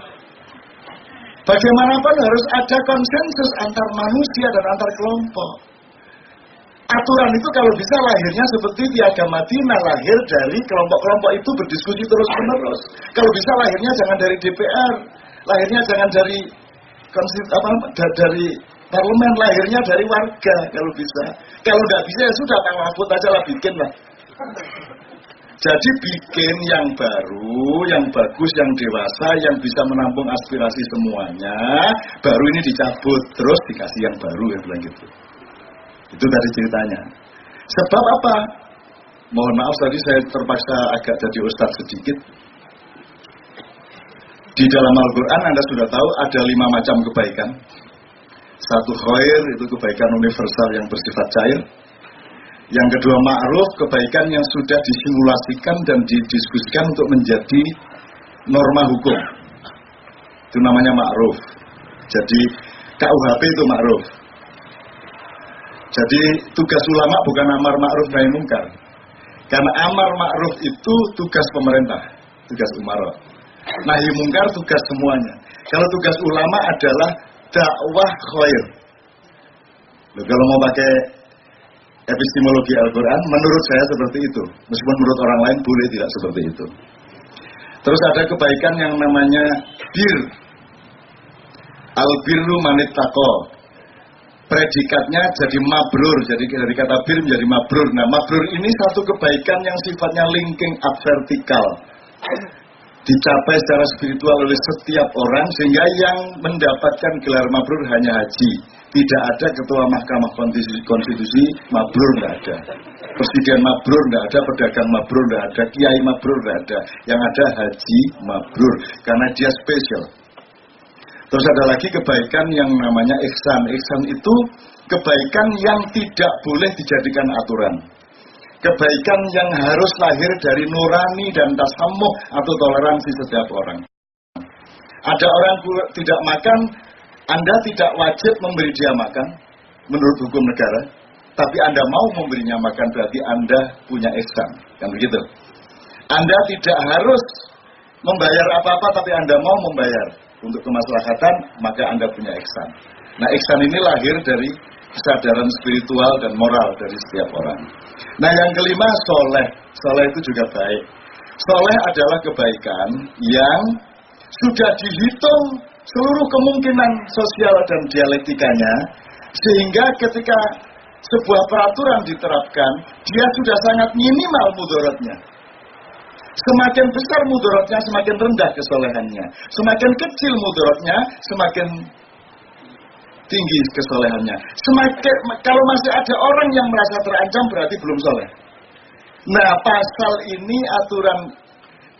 bagaimanapun harus ada konsensus antar manusia dan antar kelompok. Aturan itu kalau bisa lahirnya seperti di agama Madinah lahir dari kelompok-kelompok itu berdiskusi terus menerus. Kalau bisa lahirnya jangan dari DPR, lahirnya jangan dari konstitusi apa dari parlemen lahirnya dari warga kalau bisa. Kalau nggak bisa ya sudah Pak Mahfud aja lah bikin lah. Jadi bikin yang baru, yang bagus, yang dewasa, yang bisa menampung aspirasi semuanya, baru ini dicabut, terus dikasih yang baru ya bilang gitu. Itu tadi ceritanya. Sebab apa? Mohon maaf tadi saya terpaksa agak jadi ustadz sedikit. Di dalam Al-Quran Anda sudah tahu ada lima macam kebaikan. Satu khair itu kebaikan universal yang bersifat cair. Yang kedua ma'ruf, kebaikan yang sudah disimulasikan dan didiskusikan untuk menjadi norma hukum. Itu namanya ma'ruf. Jadi KUHP itu ma'ruf. Jadi tugas ulama bukan amar ma'ruf nahi mungkar. Karena amar ma'ruf itu tugas pemerintah, tugas umaro. Nahi mungkar tugas semuanya. Kalau tugas ulama adalah dakwah khair. Loh, kalau mau pakai epistemologi Al-Quran, menurut saya seperti itu. Meskipun menurut orang lain boleh tidak seperti itu. Terus ada kebaikan yang namanya bir. Al-birru manit tako. Predikatnya jadi mabrur, jadi dari kata bir menjadi mabrur. Nah, mabrur ini satu kebaikan yang sifatnya linking up vertikal. Dicapai secara spiritual oleh setiap orang sehingga yang mendapatkan gelar mabrur hanya haji tidak ada ketua mahkamah konstitusi, konstitusi mabrur tidak ada. Presiden mabrur tidak ada, pedagang mabrur tidak ada, kiai mabrur tidak ada. Yang ada haji mabrur karena dia spesial. Terus ada lagi kebaikan yang namanya ihsan. Ihsan itu kebaikan yang tidak boleh dijadikan aturan. Kebaikan yang harus lahir dari nurani dan tasamuh atau toleransi setiap orang. Ada orang tidak makan, anda tidak wajib memberi dia makan menurut hukum negara, tapi Anda mau memberinya makan berarti Anda punya ihsan. Kan begitu? Anda tidak harus membayar apa-apa tapi Anda mau membayar untuk kemaslahatan, maka Anda punya ihsan. Nah, ihsan ini lahir dari kesadaran spiritual dan moral dari setiap orang. Nah, yang kelima soleh. Soleh itu juga baik. Soleh adalah kebaikan yang sudah dihitung seluruh kemungkinan sosial dan dialektikanya, sehingga ketika sebuah peraturan diterapkan, dia sudah sangat minimal mudorotnya. Semakin besar mudorotnya, semakin rendah kesolehannya. Semakin kecil mudorotnya, semakin tinggi kesolehannya. Semakin kalau masih ada orang yang merasa terancam berarti belum soleh. Nah pasal ini aturan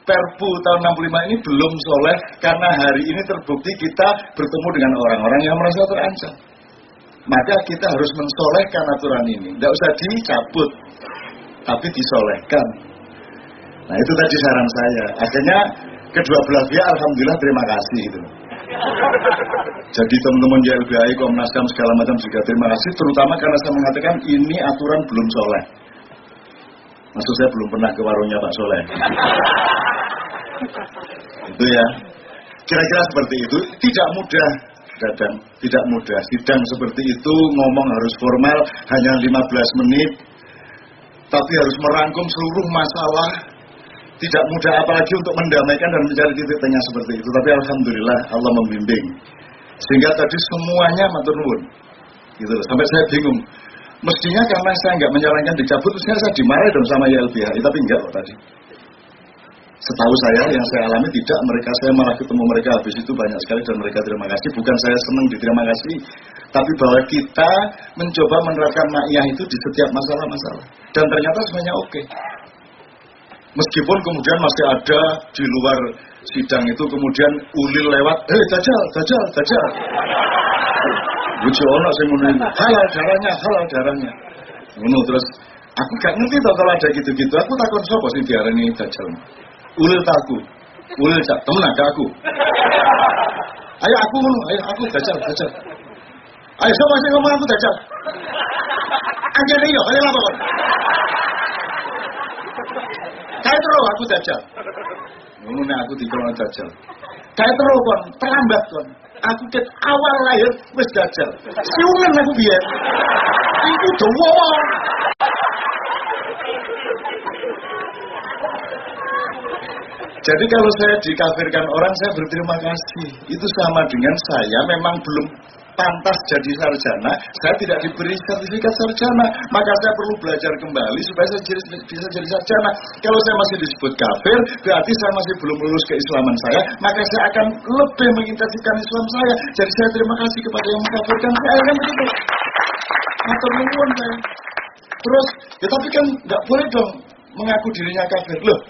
Perpu tahun 65 ini belum soleh karena hari ini terbukti kita bertemu dengan orang-orang yang merasa terancam. Maka kita harus mensolehkan aturan ini. Tidak usah dicabut, tapi disolehkan. Nah itu tadi saran saya. Akhirnya kedua belah pihak Alhamdulillah terima kasih itu. Jadi teman-teman YLBI, Komnas HAM segala macam juga terima kasih. Terutama karena saya mengatakan ini aturan belum soleh. Maksud saya belum pernah ke warungnya Pak Soleh. itu ya. Kira-kira seperti itu. Tidak mudah, Dadang. Tidak mudah. Sidang seperti itu, ngomong harus formal, hanya 15 menit. Tapi harus merangkum seluruh masalah. Tidak mudah apalagi untuk mendamaikan dan mencari titik tengah seperti itu. Tapi Alhamdulillah Allah membimbing. Sehingga tadi semuanya matur nuwun. Gitu Sampai saya bingung Mestinya karena saya nggak menyarankan dicabut, mestinya saya dimarahi dong sama YLBHI, tapi enggak kok tadi. Setahu saya yang saya alami tidak, mereka saya malah ketemu mereka habis itu banyak sekali dan mereka terima kasih. Bukan saya senang diterima kasih, tapi bahwa kita mencoba menerapkan ma'iyah itu di setiap masalah-masalah. Dan ternyata semuanya oke. Okay. Meskipun kemudian masih ada di luar sidang itu kemudian ulil lewat, eh hey, dajjal, dajjal, dajjal. Lucu ono sing ngono halal darahnya, halal darahnya. Ngono terus aku gak ngerti tau kalau ada gitu-gitu. Aku takut sapa sing diarani dajjal. Ulil taku. Ulil cak temen ada aku. Ayo aku ngono, ayo aku dajjal, dajjal. Ayo sapa sing ngomong aku dajjal? Anjir yo, ayo lapor. Kayak terus aku dajjal. Ngono aku dikono dajjal. Kayak terus kon, terlambat kon aku ket awal lahir wis dajal. Siungan aku biar. Iku dawa. Jadi kalau saya dikafirkan orang, saya berterima kasih. Itu sama dengan saya memang belum pantas jadi sarjana, saya tidak diberi sertifikat sarjana, maka saya perlu belajar kembali supaya saya jadi, bisa jadi sarjana. Kalau saya masih disebut kafir, berarti saya masih belum lulus keislaman saya, maka saya akan lebih mengintensifkan Islam saya. Jadi saya terima kasih kepada yang mengkafirkan saya kan begitu. Atau saya. Terus, ya tapi kan nggak boleh dong mengaku dirinya kafir. Loh,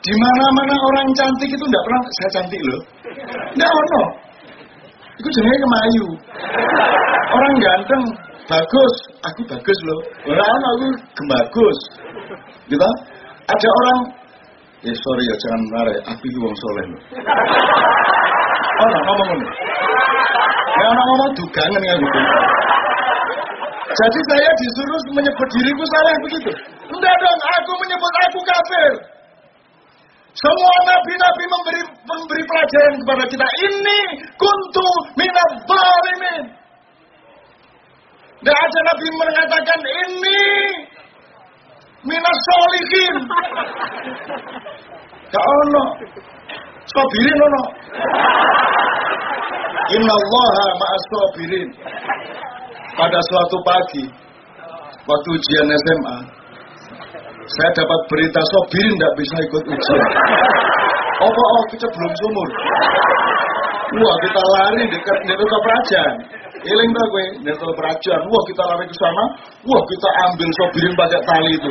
di mana-mana orang cantik itu nggak pernah saya cantik loh. Nggak ono. Itu jenenge kemayu. Orang ganteng, bagus, aku bagus loh. Orang aku gembagus. Gitu? Ada orang, ya sorry ya jangan marah, aku itu wong soleh loh. Orang ngomong ini. Ya orang ngomong dugangan ya gitu. Jadi saya disuruh menyebut diriku salah begitu. Enggak dong, aku menyebut aku kafir. Semua nabi-nabi memberi memberi pelajaran kepada kita. Ini kuntu minat zalimin. Tidak ada Nabi mengatakan ini minas solihin. [LAUGHS] Gak ono. Sobirin ono. Inna allaha ma'as sobirin. Pada suatu pagi, waktu ujian SMA, saya dapat berita sobirin tidak bisa ikut ujian. [LAUGHS] Apa oh kita belum sumur. Wah kita lari dekat Neto Prajan. Iling tak gue, Neto Prajan. Wah kita lari ke sana. Wah kita ambil sobirin pakai tali itu.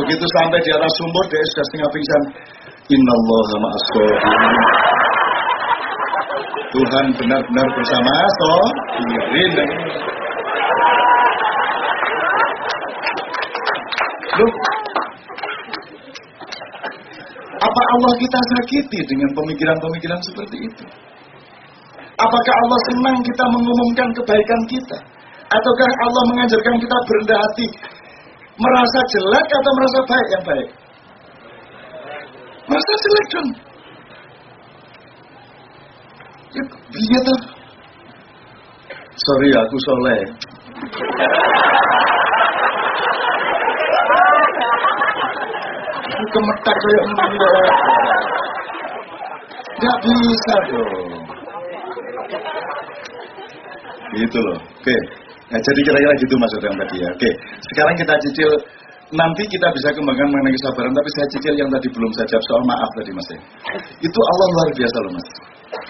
Begitu sampai di atas sumur dia sudah setengah pingsan. Innallaha ma'as Tuhan benar-benar bersama sobirin. Loh, apa Allah kita sakiti dengan pemikiran-pemikiran seperti itu? Apakah Allah senang kita mengumumkan kebaikan kita? Ataukah Allah mengajarkan kita berendah hati? Merasa jelek atau merasa baik yang baik? Merasa jelek dong. Ya, iya tuh. Sorry aku soleh. Kemetak kayak meninggal. Gak bisa dong. Gitu loh. Oke. Nah, jadi kira-kira gitu maksud yang tadi ya. Oke. Sekarang kita cicil nanti kita bisa kembangkan mengenai kesabaran tapi saya cicil yang tadi belum saya jawab soal maaf tadi mas ya. itu Allah luar biasa loh mas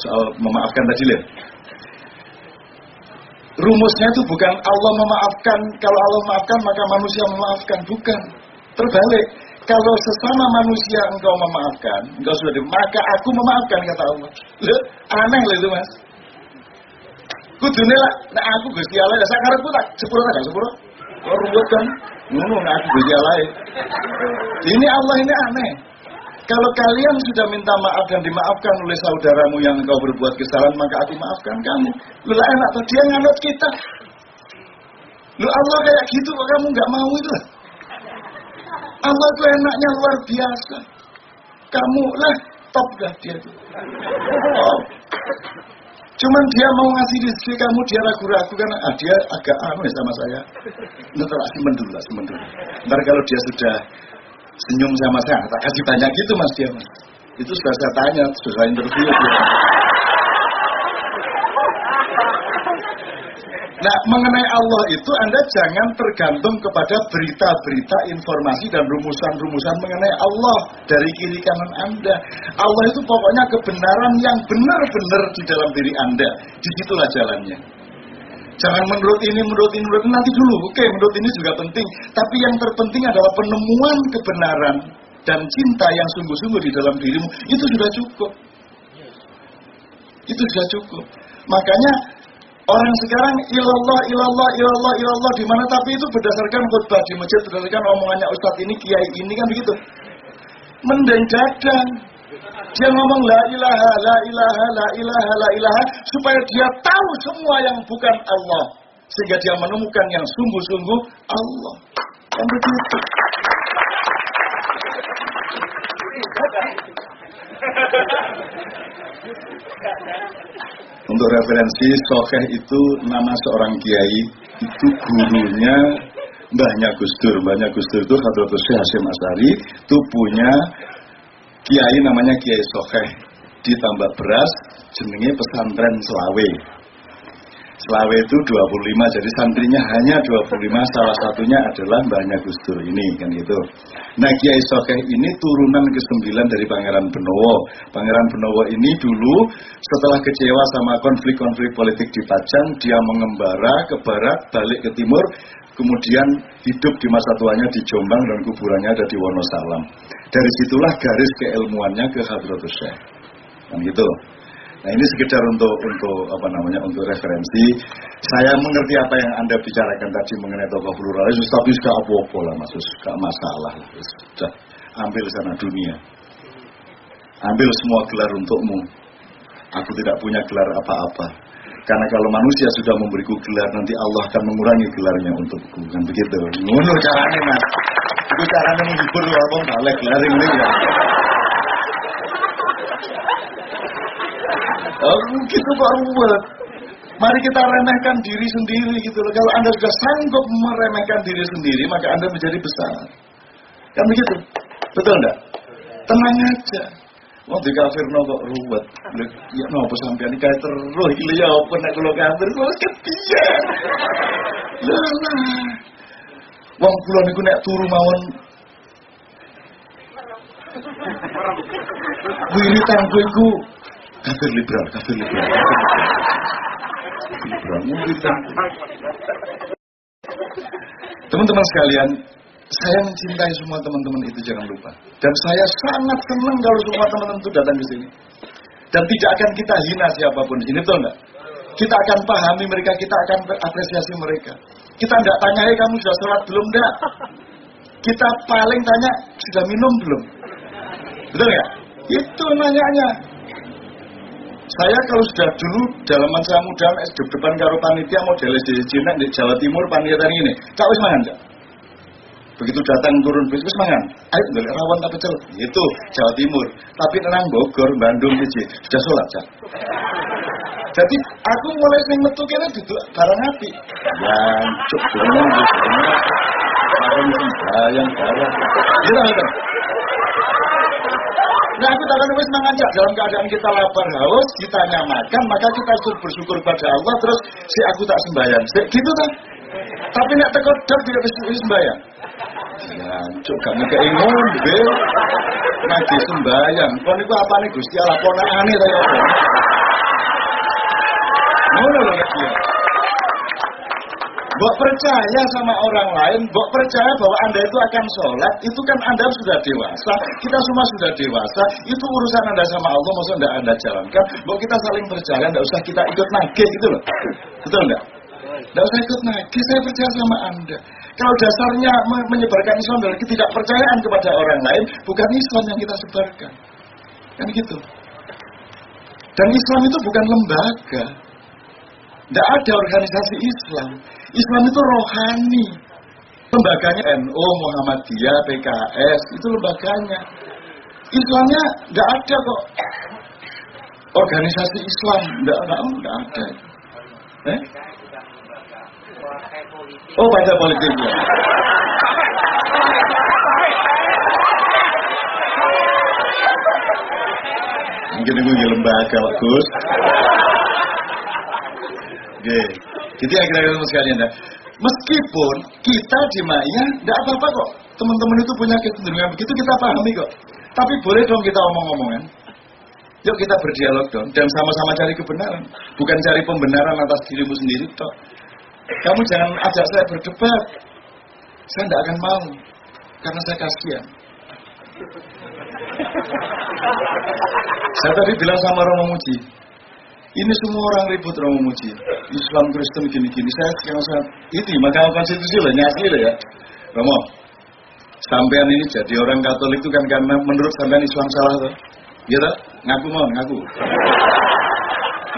soal memaafkan tadi loh rumusnya itu bukan Allah memaafkan kalau Allah memaafkan maka manusia memaafkan bukan terbalik kalau sesama manusia engkau memaafkan, engkau sudah di, maka aku memaafkan kata Allah. Loh, aneh loh itu mas. Kudune lah, nah aku Gusti Allah, ya sakarepku tak sepuluh tak sepuluh. Kau ruwet kan? Ngono, nah aku Gusti Allah. Ini Allah ini aneh. Kalau kalian sudah minta maaf dan dimaafkan oleh saudaramu yang engkau berbuat kesalahan, maka aku maafkan kamu. Lu lah enak tuh dia nganut kita. Lu Allah kayak gitu kok kamu nggak mau itu? Allah itu enaknya luar biasa. Kamu lah top dah dia itu. Oh. Cuman dia mau ngasih rezeki kamu dia ragu-ragu karena ah, dia agak ya sama saya. Ntar simen dulu lah, simen dulu. Ntar kalau dia sudah senyum sama saya, tak kasih banyak gitu mas dia mas. Itu sudah saya tanya, sudah interview dia. Nah, mengenai Allah itu Anda jangan tergantung kepada berita-berita, informasi dan rumusan-rumusan mengenai Allah dari kiri kanan Anda. Allah itu pokoknya kebenaran yang benar-benar di dalam diri Anda. Di situlah jalannya. Jangan menurut ini, menurut ini, menurut ini, nanti dulu. Oke, menurut ini juga penting. Tapi yang terpenting adalah penemuan kebenaran dan cinta yang sungguh-sungguh di dalam dirimu. Itu sudah cukup. Itu sudah cukup. Makanya Orang sekarang ilallah, ilallah, ilallah, ilallah di mana tapi itu berdasarkan khutbah di masjid, berdasarkan omongannya ustadz ini, kiai ini kan begitu. Mendeng dadang. Dia ngomong la ilaha, la ilaha, la ilaha, la ilaha supaya dia tahu semua yang bukan Allah. Sehingga dia menemukan yang sungguh-sungguh Allah. Kan begitu. Untuk referensi, Sokeh itu nama seorang kiai, itu gurunya Mbahnya Gus Dur. Mbahnya Gus Dur itu Hadratus Syekh Hasyim Asari, itu punya kiai namanya Kiai Sokeh. Ditambah beras, jenenge pesantren Selawe. Selawe itu 25, jadi santrinya hanya 25, salah satunya adalah Mbahnya Gus Dur ini, kan itu. Nah Kiai Sokeh ini turunan ke-9 dari Pangeran Benowo. Pangeran Benowo ini dulu setelah kecewa sama konflik-konflik politik di Pajang, dia mengembara ke barat, balik ke timur, kemudian hidup di masa tuanya di Jombang dan kuburannya ada di Wonosalam. Dari situlah garis keilmuannya ke Hadratus Syekh. Kan gitu. Nah ini sekedar untuk untuk apa namanya untuk referensi. Saya mengerti apa yang anda bicarakan tadi mengenai tokoh pluralis, tapi sudah apa-apa lah mas, sudah masalah lah, sudah ambil sana dunia, ambil semua gelar untukmu. Aku tidak punya gelar apa-apa. Karena kalau manusia sudah memberiku gelar, nanti Allah akan mengurangi gelarnya untukku. Kan begitu. Menurut caranya mas. Itu caranya menghibur walaupun balik gelar ini ya. Oh, gitu Pak Ruwet. Mari kita remehkan diri sendiri gitu loh. Kalau Anda sudah sanggup meremehkan diri sendiri, maka Anda menjadi besar. Kan begitu? Betul enggak? Tenang aja. Wong di kafir no kok ruwet. Ya no apa sampean iki terus iki ya apa nek kula kafir kok kepiye. Lah. Wong kula niku nek turu mawon Wiritan iku kafir liberal, kafir liberal. Kafir liberal. Teman-teman sekalian, saya mencintai semua teman-teman itu jangan lupa. Dan saya sangat senang kalau semua teman-teman itu datang ke sini. Dan tidak akan kita hina siapa pun di sini, betul enggak? Kita akan pahami mereka, kita akan apresiasi mereka. Kita enggak tanya, hey, kamu sudah sholat belum enggak? Kita paling tanya, sudah minum belum? Betul ya? Itu nanyanya. Saya kalau sudah dulu dalam masa muda SD depan karo panitia model SD Cina di Jawa Timur panitia ini, kak wis mangan enggak? Begitu datang turun bis wis mangan. Ayo ndelok rawan tak pecel. Itu Jawa Timur. Tapi tenang Bogor, Bandung iki sudah sholat, Cak. Jadi aku mulai sing metu kene duduk barang api. Jeneng wis Barang bayang barang. Gitu kan? Nah aku takkan wis mengajak dalam keadaan kita lapar haus, ditanya makan, maka kita harus bersyukur pada Allah terus si aku tak sembahyang. Si, gitu kan? Tapi nek teko dok tidak bisa sembahyang. Ya, cuk kamu kayak ngombe. Lagi sembahyang. Kon niku apane Gusti Allah ponakane ta ya. Ngono lho nek Mbok percaya sama orang lain, mbok percaya bahwa Anda itu akan sholat, itu kan Anda sudah dewasa, kita semua sudah dewasa, itu urusan Anda sama Allah, maksudnya Anda Anda jalankan, mbok kita saling percaya, tidak usah kita ikut nagih gitu loh. Betul enggak? Tidak usah ikut nagih, saya percaya sama Anda. Kalau dasarnya menyebarkan Islam dari ketidakpercayaan kepada orang lain, bukan Islam yang kita sebarkan. Kan gitu. Dan Islam itu bukan lembaga. Tidak ada organisasi Islam. Islam itu rohani. Lembaganya NU, Muhammadiyah, PKS, itu lembaganya. Islamnya nggak ada kok. Organisasi Islam nggak nggak ada. Eh? Oh, partai politik ya. Mungkin itu lembaga, Pak Gus. Oke, itu yang kita ketemu sekalian. Ya. Meskipun kita Maya tidak apa-apa kok. Teman-teman itu punya kecenderungan begitu kita pahami kok. Tapi boleh dong kita omong-omongan. Yuk kita berdialog dong dan sama-sama cari kebenaran, bukan cari pembenaran atas dirimu sendiri toh. Kamu jangan ajak saya berdebat. Saya tidak akan mau karena saya kasihan. saya tadi bilang sama Romo Muji, ini semua orang ribut Romo Muji. Islam Kristen gini-gini. Saya sekarang sangat ini Mahkamah Konstitusi lah nyasli lah ya. Romo, sampean ini jadi orang Katolik itu kan karena menurut sampean Islam salah tuh. Gitu? Ngaku mau, ngaku.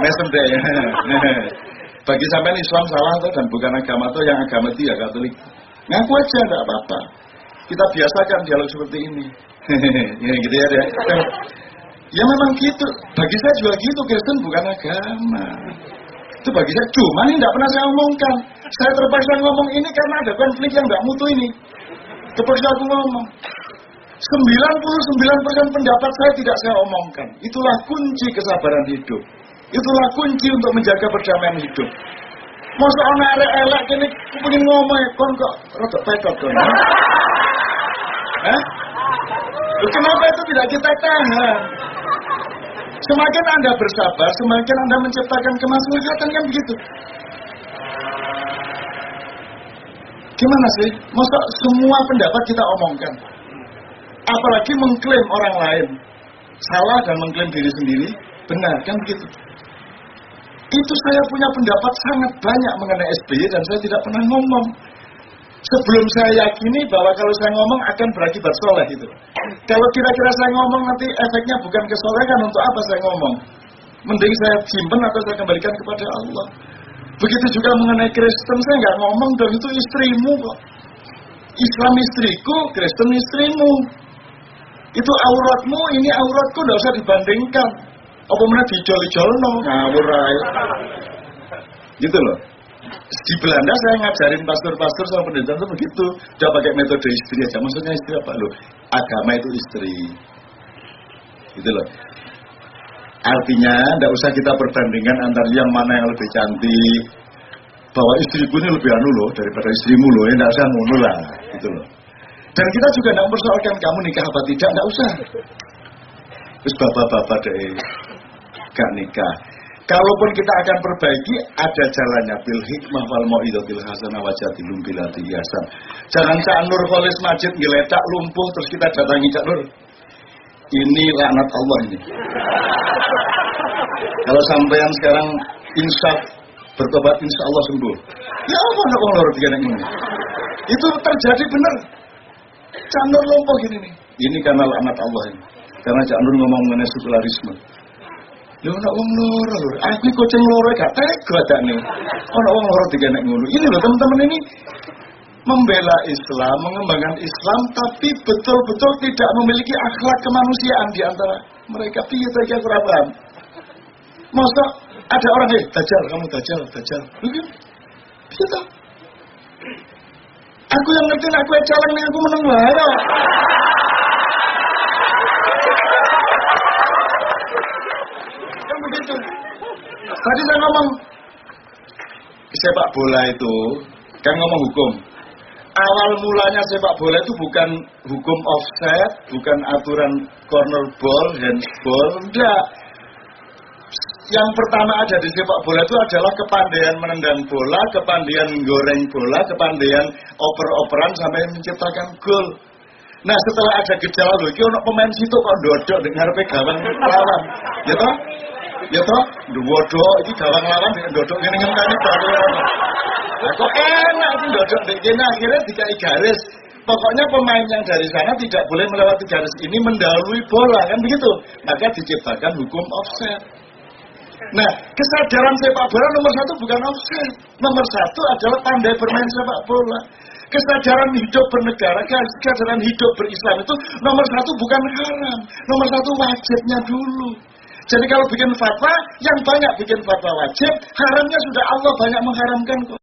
Mesem deh. [LAUGHS] Bagi sampean Islam salah tuh dan bukan agama tuh yang agama itu ya Katolik. Ngaku aja enggak apa-apa. Kita biasakan dialog seperti ini. [LAUGHS] ya, gitu ya, ya. Ya memang gitu. Bagi saya juga gitu. Kristen bukan agama. Itu bagi saya. Cuma ini tidak pernah saya omongkan. Saya terpaksa ngomong ini karena ada konflik yang tidak mutu ini. Terpaksa aku ngomong. 99% pendapat saya tidak saya omongkan. Itulah kunci kesabaran hidup. Itulah kunci untuk menjaga perdamaian hidup. Masa orang elek-elek ini punya ngomong ya, kon kok pedot kon. Hah? Kenapa itu tidak kita tahan? Semakin Anda bersabar, semakin Anda menciptakan kemaslahatan kan begitu. Gimana sih? Masa semua pendapat kita omongkan? Apalagi mengklaim orang lain salah dan mengklaim diri sendiri benar kan begitu. Itu saya punya pendapat sangat banyak mengenai SBY dan saya tidak pernah ngomong. Sebelum saya yakini bahwa kalau saya ngomong akan berakibat soleh itu. Kalau kira-kira saya ngomong nanti efeknya bukan kesolehan untuk apa saya ngomong? Mending saya simpen atau saya kembalikan kepada Allah. Begitu juga mengenai Kristen saya nggak ngomong dong itu istrimu kok. Islam istriku, Kristen istrimu. Itu auratmu, ini auratku tidak usah dibandingkan. Apa mana dijol-jol no ngawur Gitu loh. Di Belanda saya ngajarin pastor-pastor sama pendeta itu begitu. Udah pakai metode istri aja. Maksudnya istri apa loh? Agama itu istri. Gitu loh. Artinya, tidak usah kita perbandingkan antara yang mana yang lebih cantik. Bahwa istriku ini lebih anu loh daripada istrimu loh. Ya tidak usah ngono lah. Gitu loh. Dan kita juga tidak mempersoalkan kamu nikah apa tidak. Tidak usah. Terus bapak-bapak deh. Gak nikah. Kalaupun kita akan perbaiki, ada jalannya bil hikmah wal mau'idatil hasanah wajadilum bilati yasan. Jangan Cak Nur Kholis Majid ngeletak lumpuh terus kita datangi Cak Nur. Ini laknat Allah ini. Kalau sampean sekarang insaf bertobat insya Allah sembuh. Ya Allah, nak orang lorot ini. Itu terjadi benar. Cak Nur lumpuh nih. Ini karena laknat Allah ini. Karena Cak Nur ngomong mengenai sekularisme. Lho nek wong loro lho, aku kucing loro gak tega adane. Ana wong loro digenek ngono. Ini loh teman-teman ini membela Islam, mengembangkan Islam tapi betul-betul tidak memiliki akhlak kemanusiaan di antara mereka. Piye saja kurang paham. Masa ada orang, eh, dajjal, kamu dajjal, dajjal. Begitu. Gitu. Aku yang ngerti, aku yang jalan, aku menang lah. Tadi saya ngomong sepak bola itu kan ngomong hukum. Awal mulanya sepak bola itu bukan hukum offset, bukan aturan corner ball, handball, enggak. Yang pertama ada di sepak bola itu adalah kepandaian menendang bola, kepandaian goreng bola, kepandaian oper-operan sampai menciptakan gol. Nah setelah ada gejala loh, ono pemain situ kok dodok dengan gawang lawan, ya toh? Ya toh, dodok iki gawang lawan dengan dodok ngene ngenteni baru. Nah, kok enak sih dodok begini akhirnya dikai garis. Pokoknya pemain yang dari sana tidak boleh melewati garis ini mendahului bola kan begitu. Maka diciptakan hukum offset. Nah, kesadaran sepak bola nomor satu bukan offset. Nomor satu adalah pandai bermain sepak bola. Kesadaran hidup bernegara, kesadaran hidup berislam itu nomor satu bukan haram. Nomor satu wajibnya dulu. Jadi kalau bikin fatwa, yang banyak bikin fatwa wajib, haramnya sudah Allah banyak mengharamkan kok.